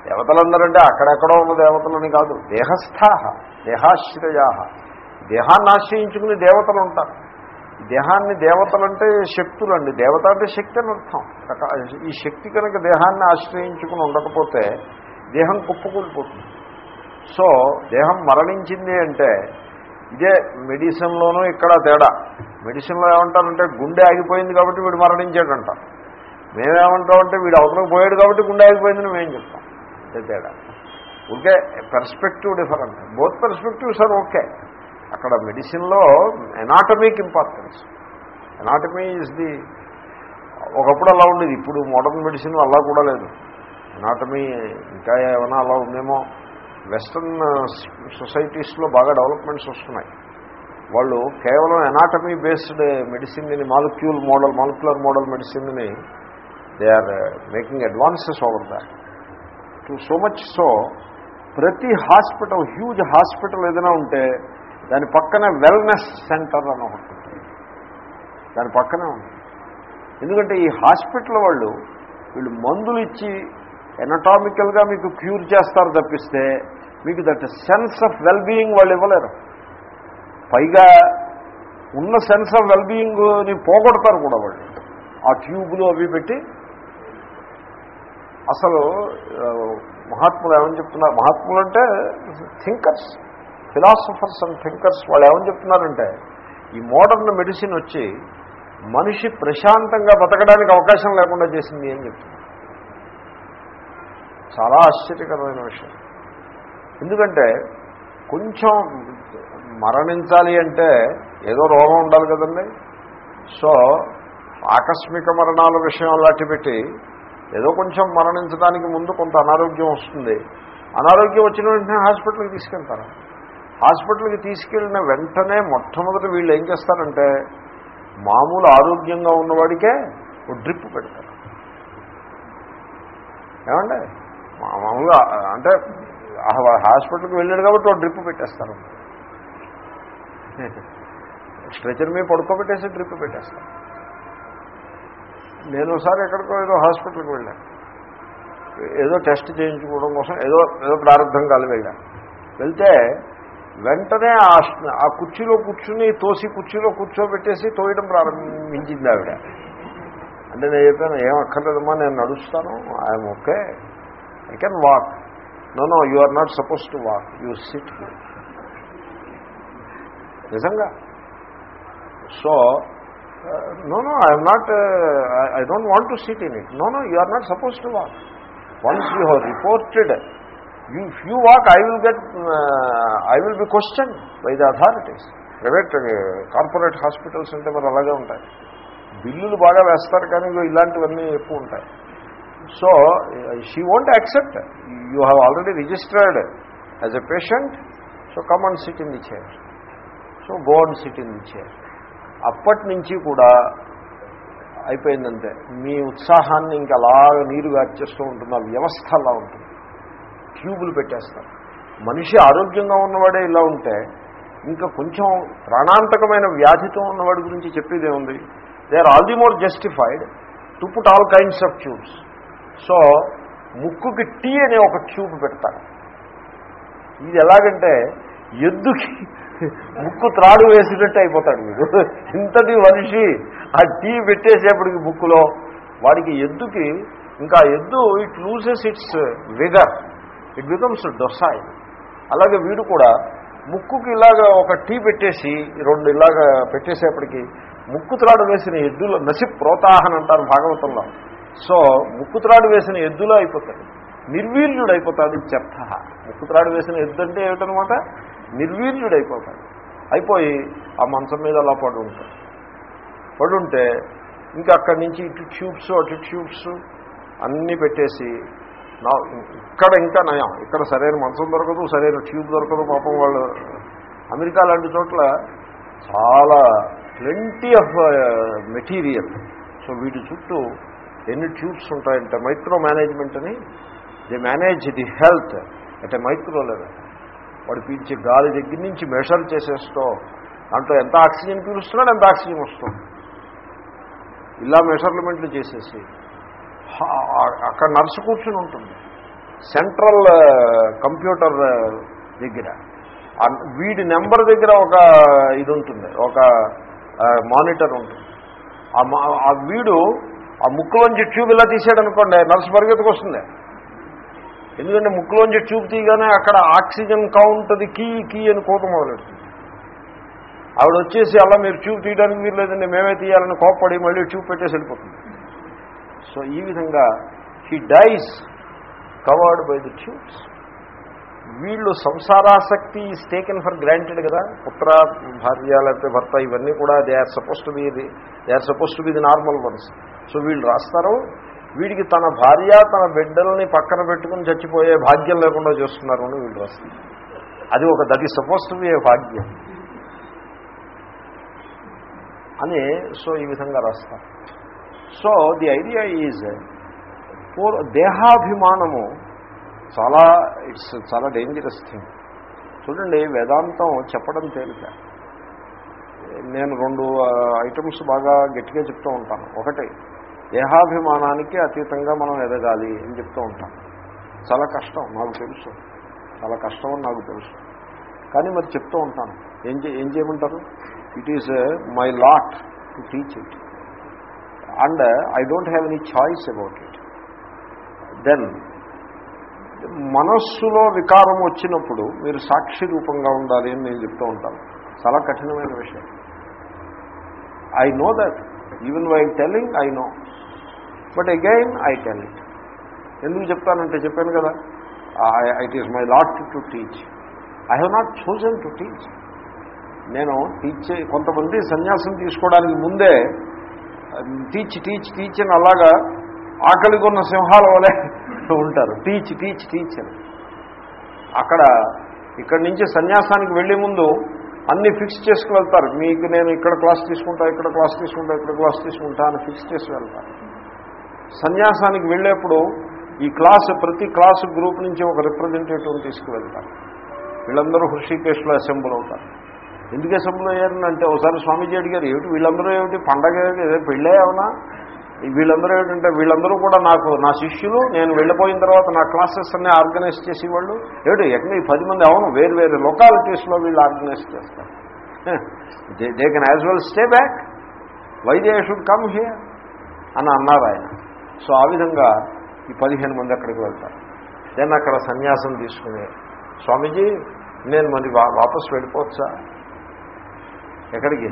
దేవతలందరంటే అక్కడెక్కడో ఉన్న దేవతలని కాదు. దేహస్థా దేహాశ్రయా. దేహాన్ని ఆశ్రయించుకుని దేవతలు ఉంటారు. దేహాన్ని దేవతలంటే శక్తులండి. దేవత అంటే శక్తి అని అర్థం. ఈ శక్తి కనుక దేహాన్ని ఆశ్రయించుకుని ఉండకపోతే దేహం కుప్పకూలిపోతుంది. సో దేహం మరణించింది అంటే ఇదే మెడిసిన్లోనూ ఇక్కడ తేడా. మెడిసిన్లో ఏమంటారంటే గుండె ఆగిపోయింది కాబట్టి వీడు మరణించాడంట. మేమేమంటామంటే వీడు అవతలకు పోయాడు కాబట్టి గుండె ఆగిపోయిందని మేము చెప్తాం. అంతే తేడా. Okay perspective different both perspectives are okay అక్కడ మెడిసిన్లో ఎనాటమీకి ఇంపార్టెన్స్ ఎనాటమీ ఈజ్ ది ఒకప్పుడు అలా ఉండేది. ఇప్పుడు మోడర్న్ మెడిసిన్ అలా కూడా లేదు. ఎనాటమీ ఇంకా ఏమైనా అలా ఉందేమో? వెస్ట్రన్ సొసైటీస్లో బాగా డెవలప్మెంట్స్ వస్తున్నాయి. వాళ్ళు కేవలం ఎనాటమీ బేస్డ్ మెడిసిన్ని molecule model molecular model మెడిసిన్ని they are making advances over that too so much so ప్రతి హాస్పిటల్ హ్యూజ్ హాస్పిటల్ ఏదైనా ఉంటే దాని పక్కన వెల్నెస్ సెంటర్ అని ఒకటి దాని పక్కనే ఉంది. ఎందుకంటే ఈ హాస్పిటల్ వాళ్ళు వీళ్ళు మందులు ఇచ్చి ఎనటామికల్గా మీకు క్యూర్ చేస్తారు తప్పిస్తే మీకు దట్ సెన్స్ ఆఫ్ వెల్బీయింగ్ వాళ్ళు ఇవ్వలేరు. పైగా ఉన్న సెన్స్ ఆఫ్ వెల్బీయింగ్ని పోగొడతారు కూడా వాళ్ళు. ఆ ట్యూబ్లు అవి పెట్టి అసలు మహాత్ములు ఏమని చెప్తున్నారు? మహాత్ములు అంటే థింకర్స్ ఫిలాసఫర్స్ అండ్ థింకర్స్ వాళ్ళు ఏమని చెప్తున్నారంటే ఈ మోడర్న్ మెడిసిన్ వచ్చి మనిషి ప్రశాంతంగా బతకడానికి అవకాశం లేకుండా చేసింది అని చెప్తున్నారు. చాలా ఆశ్చర్యకరమైన విషయం. ఎందుకంటే కొంచెం మరణించాలి అంటే ఏదో రోగం ఉండాలి కదండి. సో ఆకస్మిక మరణాల విషయం అలాంటి పెట్టి ఏదో కొంచెం మరణించడానికి ముందు కొంత అనారోగ్యం వస్తుంది. అనారోగ్యం వచ్చిన వెంటనే హాస్పిటల్కి తీసుకెళ్తారు? హాస్పిటల్కి తీసుకెళ్ళిన వెంటనే మొట్టమొదటి వీళ్ళు ఏం చేస్తారంటే మామూలు ఆరోగ్యంగా ఉన్నవాడికే ఒక డ్రిప్ పెడతారు. ఏమండి? మామూలుగా అంటే హాస్పిటల్కి వెళ్ళాడు కాబట్టి ఒక డ్రిప్ పెట్టేస్తారు. స్ట్రెచర్ మీద పడుకోబెట్టేసి డ్రిప్ పెట్టేస్తాను నేను ఒకసారి ఎక్కడికో ఏదో హాస్పిటల్కి వెళ్ళాను. ఏదో టెస్ట్ చేయించుకోవడం కోసం ఏదో ఏదో ప్రారంభం కాదు వెళ్ళాను. వెళ్తే వెంటనే ఆ ఆ కుర్చీలో కూర్చుని తోసి కుర్చీలో కూర్చోబెట్టేసి తోయడం ప్రారంభించింది ఆవిడ. అంటే నేను చెప్పాను ఏం అక్కర్లేదమ్మా నేను నడుస్తాను ఆయన okay. I can walk no no you are not suppose to walk you sit నిజంగా? So no no I'm not I don't want to sit in it no no you are not suppose to walk once you have reported you you walk I will get I will be question by the authorities private corporate hospitals అంటే మరి అలాగే ఉంటాయి. బిల్లులు బాగా వేస్తారు కానీ ఇలాంటివన్నీ ఎక్కువ ఉంటాయి. So she won't accept you have already registered as a patient so come and sit in the chair so go and sit in the chair అప్పటి నుంచి కూడా అయిపోయిందంటే మీ ఉత్సాహాన్ని ఇంకా అలా నీరు గార్చేస్తూ ఉంటుంది ఆ వ్యవస్థ అలా ఉంటుంది. ట్యూబులు పెట్టేస్తారు. మనిషి ఆరోగ్యంగా ఉన్నవాడే ఇలా ఉంటే ఇంకా కొంచెం ప్రాణాంతకమైన వ్యాధితో ఉన్నవాడి గురించి చెప్పేదే ఉంది they are all the more justified to put all kinds of tubes so ముక్కుకి టీ అనే ఒక ట్యూబ్ పెడతారు. ఇది ఎలాగంటే ఎద్దుకి ముక్కు త్రాడు వేసినట్టు అయిపోతాడు వీడు. ఇంతటి మనిషి ఆ టీ పెట్టేసేపటికి ముక్కులో వాడికి ఎద్దుకి ఇంకా ఎద్దు it loses its vigour. It becomes docile అలాగే వీడు కూడా ముక్కుకి ఇలాగ ఒక టీ పెట్టేసి రెండు ఇలాగ పెట్టేసేపటికి ముక్కు త్రాడు వేసిన ఎద్దులో నసి ప్రోత్సాహం అంటారు భాగవతంలో. సో ముక్కుత్రాడు వేసిన ఎద్దులో అయిపోతాడు. నిర్వీర్యుడు అయిపోతాడు చెత్త ముక్కుత్రాడు వేసిన ఎద్దు అంటే ఏమిటనమాట? నిర్వీర్యుడు అయిపోతాడు అయిపోయి ఆ మంచం మీద అలా పడు ఉంటాడు పడుంటే ఇంకా అక్కడి నుంచి ఇటు ట్యూబ్స్ అటు ట్యూబ్స్ అన్నీ పెట్టేసి నా ఇక్కడ ఇంకా నయం. ఇక్కడ సరైన మంచం దొరకదు సరైన ట్యూబ్ దొరకదు పాపం వాళ్ళు అమెరికా లాంటి చోట్ల చాలా ప్లెంటీ ఆఫ్ మెటీరియల్ సో వీటి చుట్టూ ఎన్ని ట్యూబ్స్ ఉంటాయంటే మైక్రో మేనేజ్మెంట్ అని ది మేనేజ్ ది హెల్త్ అంటే మైక్రో లెవెల్. వాడు పీల్చే గాలి దగ్గర నుంచి మెషర్ చేసేస్తూ దాంట్లో ఎంత ఆక్సిజన్ పీలుస్తున్నాడు ఎంత ఆక్సిజన్ వస్తుంది. ఇలా మెషర్మెంట్లు చేసేసి అక్కడ నర్సు కూర్చుని ఉంటుంది. సెంట్రల్ కంప్యూటర్ దగ్గర. వీడి నెంబర్ దగ్గర ఒక ఇది ఉంటుంది ఒక మానిటర్ ఉంటుంది. ఆ మా- ఆ వీడు ఆ ముక్కులోంచి ట్యూబ్ ఇలా తీసాడు అనుకోండి నర్సు పరిగెత్తుకు వస్తుంది ఎందుకంటే ముక్కులోంచి ట్యూబ్ తీయగానే అక్కడ ఆక్సిజన్ కౌంట్ది కీ కీ అని కోపం మొదలెడుతుంది. ఆవిడ వచ్చేసి అలా మీరు ట్యూబ్ తీయడానికి మీరు లేదండి మేమే తీయాలని కోపడి మళ్ళీ ట్యూబ్ పెట్టేసి వెళ్ళిపోతుంది. సో ఈ విధంగా he dies covered by the tubes వీళ్ళు సంసారాసక్తి ఈజ్ టేకెన్ ఫర్ గ్రాంటెడ్ కదా. పుత్ర భార్య లేకపోతే భర్త ఇవన్నీ కూడా they are suppose to be they are suppose to be the normal ones so వీళ్ళు రాస్తారు. వీడికి తన భార్య తన బిడ్డల్ని పక్కన పెట్టుకుని చచ్చిపోయే భాగ్యం లేకుండా చేస్తున్నారు అని వీళ్ళు రాస్తారు. అది ఒక that is suppose to be a భాగ్యం. అని సో ఈ విధంగా రాస్తారు. So the idea is poor దేహాభిమానము చాలా ఇట్స్ చాలా డేంజరస్ థింగ్ చూడండి వేదాంతం చెప్పడం తేలిక. నేను రెండు ఐటమ్స్ బాగా గట్టిగా చెప్తూ ఉంటాను. ఒకటి దేహాభిమానానికి అతీతంగా మనం ఎదగాలి అని చెప్తూ ఉంటాను చాలా కష్టం నాకు తెలుసు. చాలా కష్టం అని నాకు తెలుసు. కానీ మరి చెప్తూ ఉంటాను. ఏం ఏం చేయమంటారు? It is my lot to teach it and I don't have any choice about it then మనస్సులో వికారం వచ్చినప్పుడు మీరు సాక్షి రూపంగా ఉండాలి అని నేను చెప్తూ ఉంటాను. చాలా కఠినమైన విషయం. I know that even why telling I know but again I tell it ఎందుకు చెప్తానంటే చెప్పాను కదా. It is my lot to teach I have not chosen to teach నేను టీచ్ కొంతమంది సన్యాసం తీసుకోవడానికి ముందే టీచ్ టీచ్ టీచ్ అని అలాగా ఆకలి కొన్న సింహాల వలె ఉంటారు. టీచ్ టీచ్ టీచ్ అని. అక్కడ ఇక్కడి నుంచి సన్యాసానికి వెళ్ళే ముందు అన్ని ఫిక్స్ చేసుకుని వెళ్తారు. మీకు నేను ఇక్కడ క్లాస్ తీసుకుంటా ఇక్కడ క్లాస్ తీసుకుంటా ఇక్కడ క్లాస్ తీసుకుంటా అని ఫిక్స్ చేసి వెళ్తారు. సన్యాసానికి వెళ్ళేప్పుడు ఈ క్లాసు ప్రతి క్లాసు గ్రూప్ నుంచి ఒక రిప్రజెంటేటివ్ని తీసుకువెళ్తారు. వీళ్ళందరూ హృషికేశ్లో అసెంబ్ల్ అవుతారు. ఎందుకు అసెంబ్ల్ అయ్యారని అంటే ఒకసారి స్వామీజీ అడిగారు ఏమిటి వీళ్ళందరూ ఏమిటి పండగ? ఏదో పెళ్ళే అవునా వీళ్ళందరూ ఏమిటంటే వీళ్ళందరూ కూడా నాకు నా శిష్యులు నేను వెళ్ళిపోయిన తర్వాత నా క్లాసెస్ అన్నీ ఆర్గనైజ్ చేసేవాళ్ళు. ఏమిటి ఎక్కడ ఈ పది మంది? అవును వేరు వేరు లొకాలిటీస్లో వీళ్ళు ఆర్గనైజ్ చేస్తారు. They can as well stay back why they should come here అని అన్నారు ఆయన. సో ఆ విధంగా ఈ పదిహేను మంది అక్కడికి వెళ్తారు. దెన్ అక్కడ సన్యాసం తీసుకుని స్వామీజీ నేను మరి వా వాపస్ వెళ్ళిపోవచ్చా? ఎక్కడికి?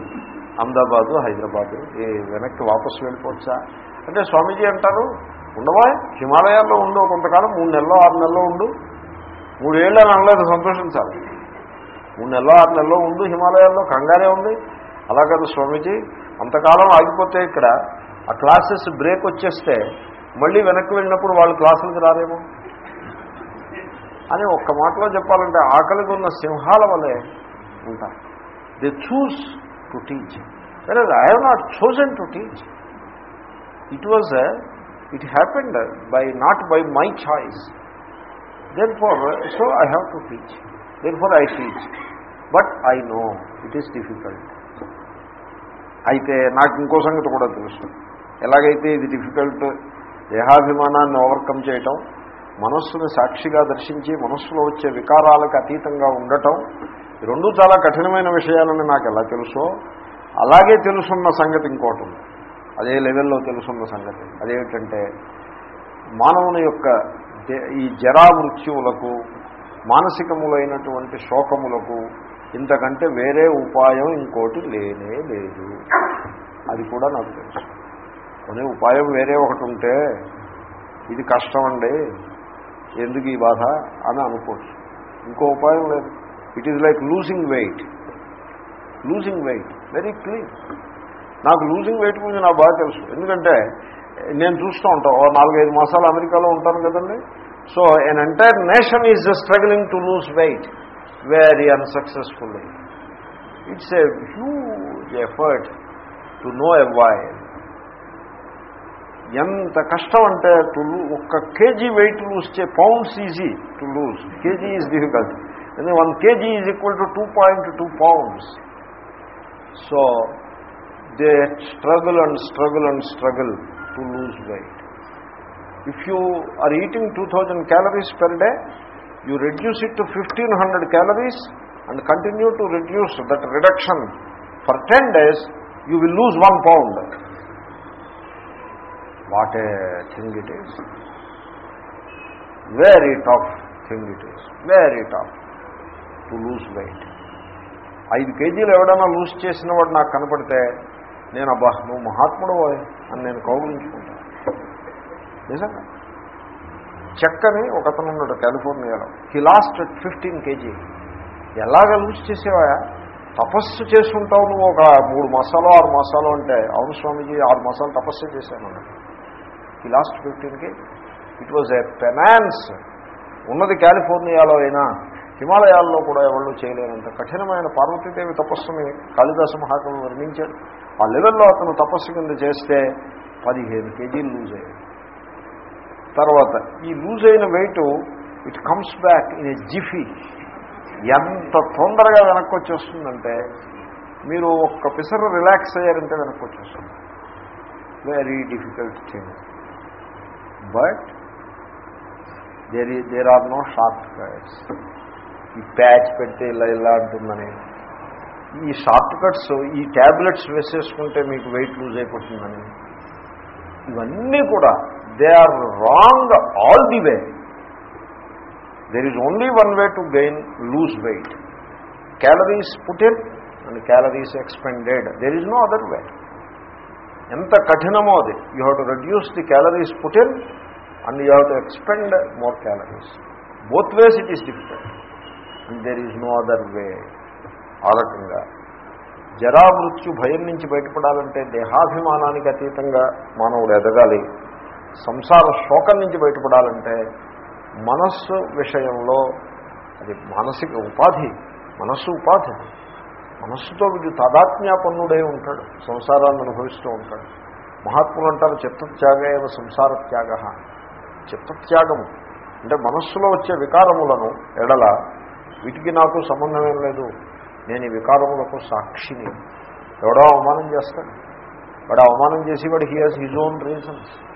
అహ్మదాబాదు హైదరాబాదు. ఏ వెనక్కి వాపసు వెళ్ళిపోవచ్చా? అంటే స్వామీజీ అంటారు ఉండవా? హిమాలయాల్లో ఉండు కొంతకాలం మూడు నెలలో ఆరు నెలలో ఉండు. మూడేళ్ళు అని అనలేదు సంతోషించాలి. మూడు నెలలో ఆరు నెలలో ఉండు హిమాలయాల్లో కంగారే ఉంది. అలా కాదు స్వామీజీ అంతకాలం ఆగిపోతే ఇక్కడ ఆ క్లాసెస్ బ్రేక్ వచ్చేస్తే మళ్ళీ వెనక్కి వెళ్ళినప్పుడు వాళ్ళు క్లాసులకు రారేమో? అని ఒక్క మాటలో చెప్పాలంటే ఆకలికి ఉన్న సింహాల వల్లే ఉంటారు. The choose to teach very I have not chosen to teach it was it happened by not by my choice then far so I have to teach then far I teach but I know it is difficult అయితే నాకు ఇంకో సంగతి కూడా తెలుసు. ఎలాగైతే ఇది difficult దేహాభిమానాన్ని overcome చేయటం మనస్సును సాక్షిగా దర్శించి మనస్సులో వచ్చే వికారాలకు అతీతంగా ఉండటం రెండు చాలా కఠినమైన విషయాలని నాకు ఎలా తెలుసో అలాగే తెలుసున్న సంగతి ఇంకోటి ఉంది అదే లెవెల్లో తెలుసున్న సంగతి. అదేమిటంటే మానవుని యొక్క ఈ జరా మృత్యువులకు మానసికములైనటువంటి శోకములకు ఇంతకంటే వేరే ఉపాయం ఇంకోటి లేనే లేదు. అది కూడా నాకు తెలుసు. కొన్ని ఉపాయం వేరే ఒకటి ఉంటే ఇది కష్టం అండి ఎందుకు ఈ బాధ అని అనుకోవచ్చు. ఇంకో ఉపాయం లేదు. It is like losing weight losing weight very clean నాకు లూజింగ్ వెయిట్ గురించి నాకు బాగా తెలుసు. ఎందుకంటే నేను చూస్తూ ఉంటాను ఓ నాలుగైదు మాసాలు అమెరికాలో ఉంటాను కదండి. So an entire nation is struggling to lose weight very unsuccessfully it's a huge effort to no avail ఎంత కష్టం అంటే టు ఒక్క కేజీ వెయిట్ లూజ్ చే pounds easy to lose kg is difficult then 1 kg is equal to 2.2 pounds. So they struggle and struggle and struggle to lose weight. If you are eating 2000 calories per day you reduce it to 1500 calories and continue to reduce that reduction for 10 days you will lose 1 pound. What a thing it is. Very tough thing it is. Very tough. To lose weight ఐదు కేజీలు ఎవడన్నా loose చేసిన వాడు నాకు కనపడితే నేను అబ్బా నువ్వు మహాత్ముడు అని నేను కౌగులించుకుంటాను నిజంగా. చెక్కని ఒకతను ఉన్నాడు కాలిఫోర్నియాలో హీ లాస్ట్ ఫిఫ్టీన్ కేజీ ఎలాగ లూజ్ చేసేవా తపస్సు చేసుకుంటావు నువ్వు ఒక మూడు మాసాలు ఆరు మాసాలు అంటే అవును స్వామీజీ ఆరు మాసాలు తపస్సు చేశాను అన్నాడు. Lost fifteen kg it was a penance ఉన్నది కాలిఫోర్నియాలో అయినా హిమాలయాల్లో కూడా ఎవరు చేయలేనంత కఠినమైన పార్వతీదేవి తపస్సుని కాళిదాస మహాకవి వర్ణించాడు ఆ లెవెల్లో అతను తపస్సు కింద చేస్తే పదిహేను కేజీలు లూజ్ అయ్యాయి తర్వాత ఈ లూజ్ అయిన weight it comes back in a jiffy ఎంత తొందరగా వెనక్కి వచ్చేస్తుందంటే మీరు ఒక్క పిసర రిలాక్స్ అయ్యారంటే వెనక్కి వచ్చేస్తుంది. Very difficult thing but there there are no short cuts ఈ ప్యాచ్ పెడితే ఇలా ఇలా అంటుందని. ఈ షార్ట్ కట్స్ ఈ ట్యాబ్లెట్స్ వేసేసుకుంటే మీకు వెయిట్ లూజ్ అయిపోతుందని. ఇవన్నీ కూడా they are wrong all the way. There is only one way to gain lose weight calories put in and calories expended there is no other way ఎంత కఠినమో అది. You have to reduce the calories put in and you have to expend more calories both ways it is difficult there is no other way ఆ రకంగా. జరామృత్యు భయం నుంచి బయటపడాలంటే దేహాభిమానానికి అతీతంగా మానవుడు ఎదగాలి. సంసార శోకం నుంచి బయటపడాలంటే మనస్సు విషయంలో అది మానసిక ఉపాధి మనస్సు ఉపాధి. మనస్సుతో వీడు తాదాత్మ్యాపన్నుడై ఉంటాడు సంసారాన్ని అనుభవిస్తూ ఉంటాడు. మహాత్ములు అంటారు చిత్తత్యాగ ఏవ సంసార త్యాగ చిత్తత్యాగము అంటే మనస్సులో వచ్చే వికారములను ఎడల వీటికి నాకు సంబంధమేం లేదు. నేను ఈ వికారములకు సాక్షిని. ఎవడో అవమానం చేస్తాడు. వాడు అవమానం చేసి వాడు he has his own reasons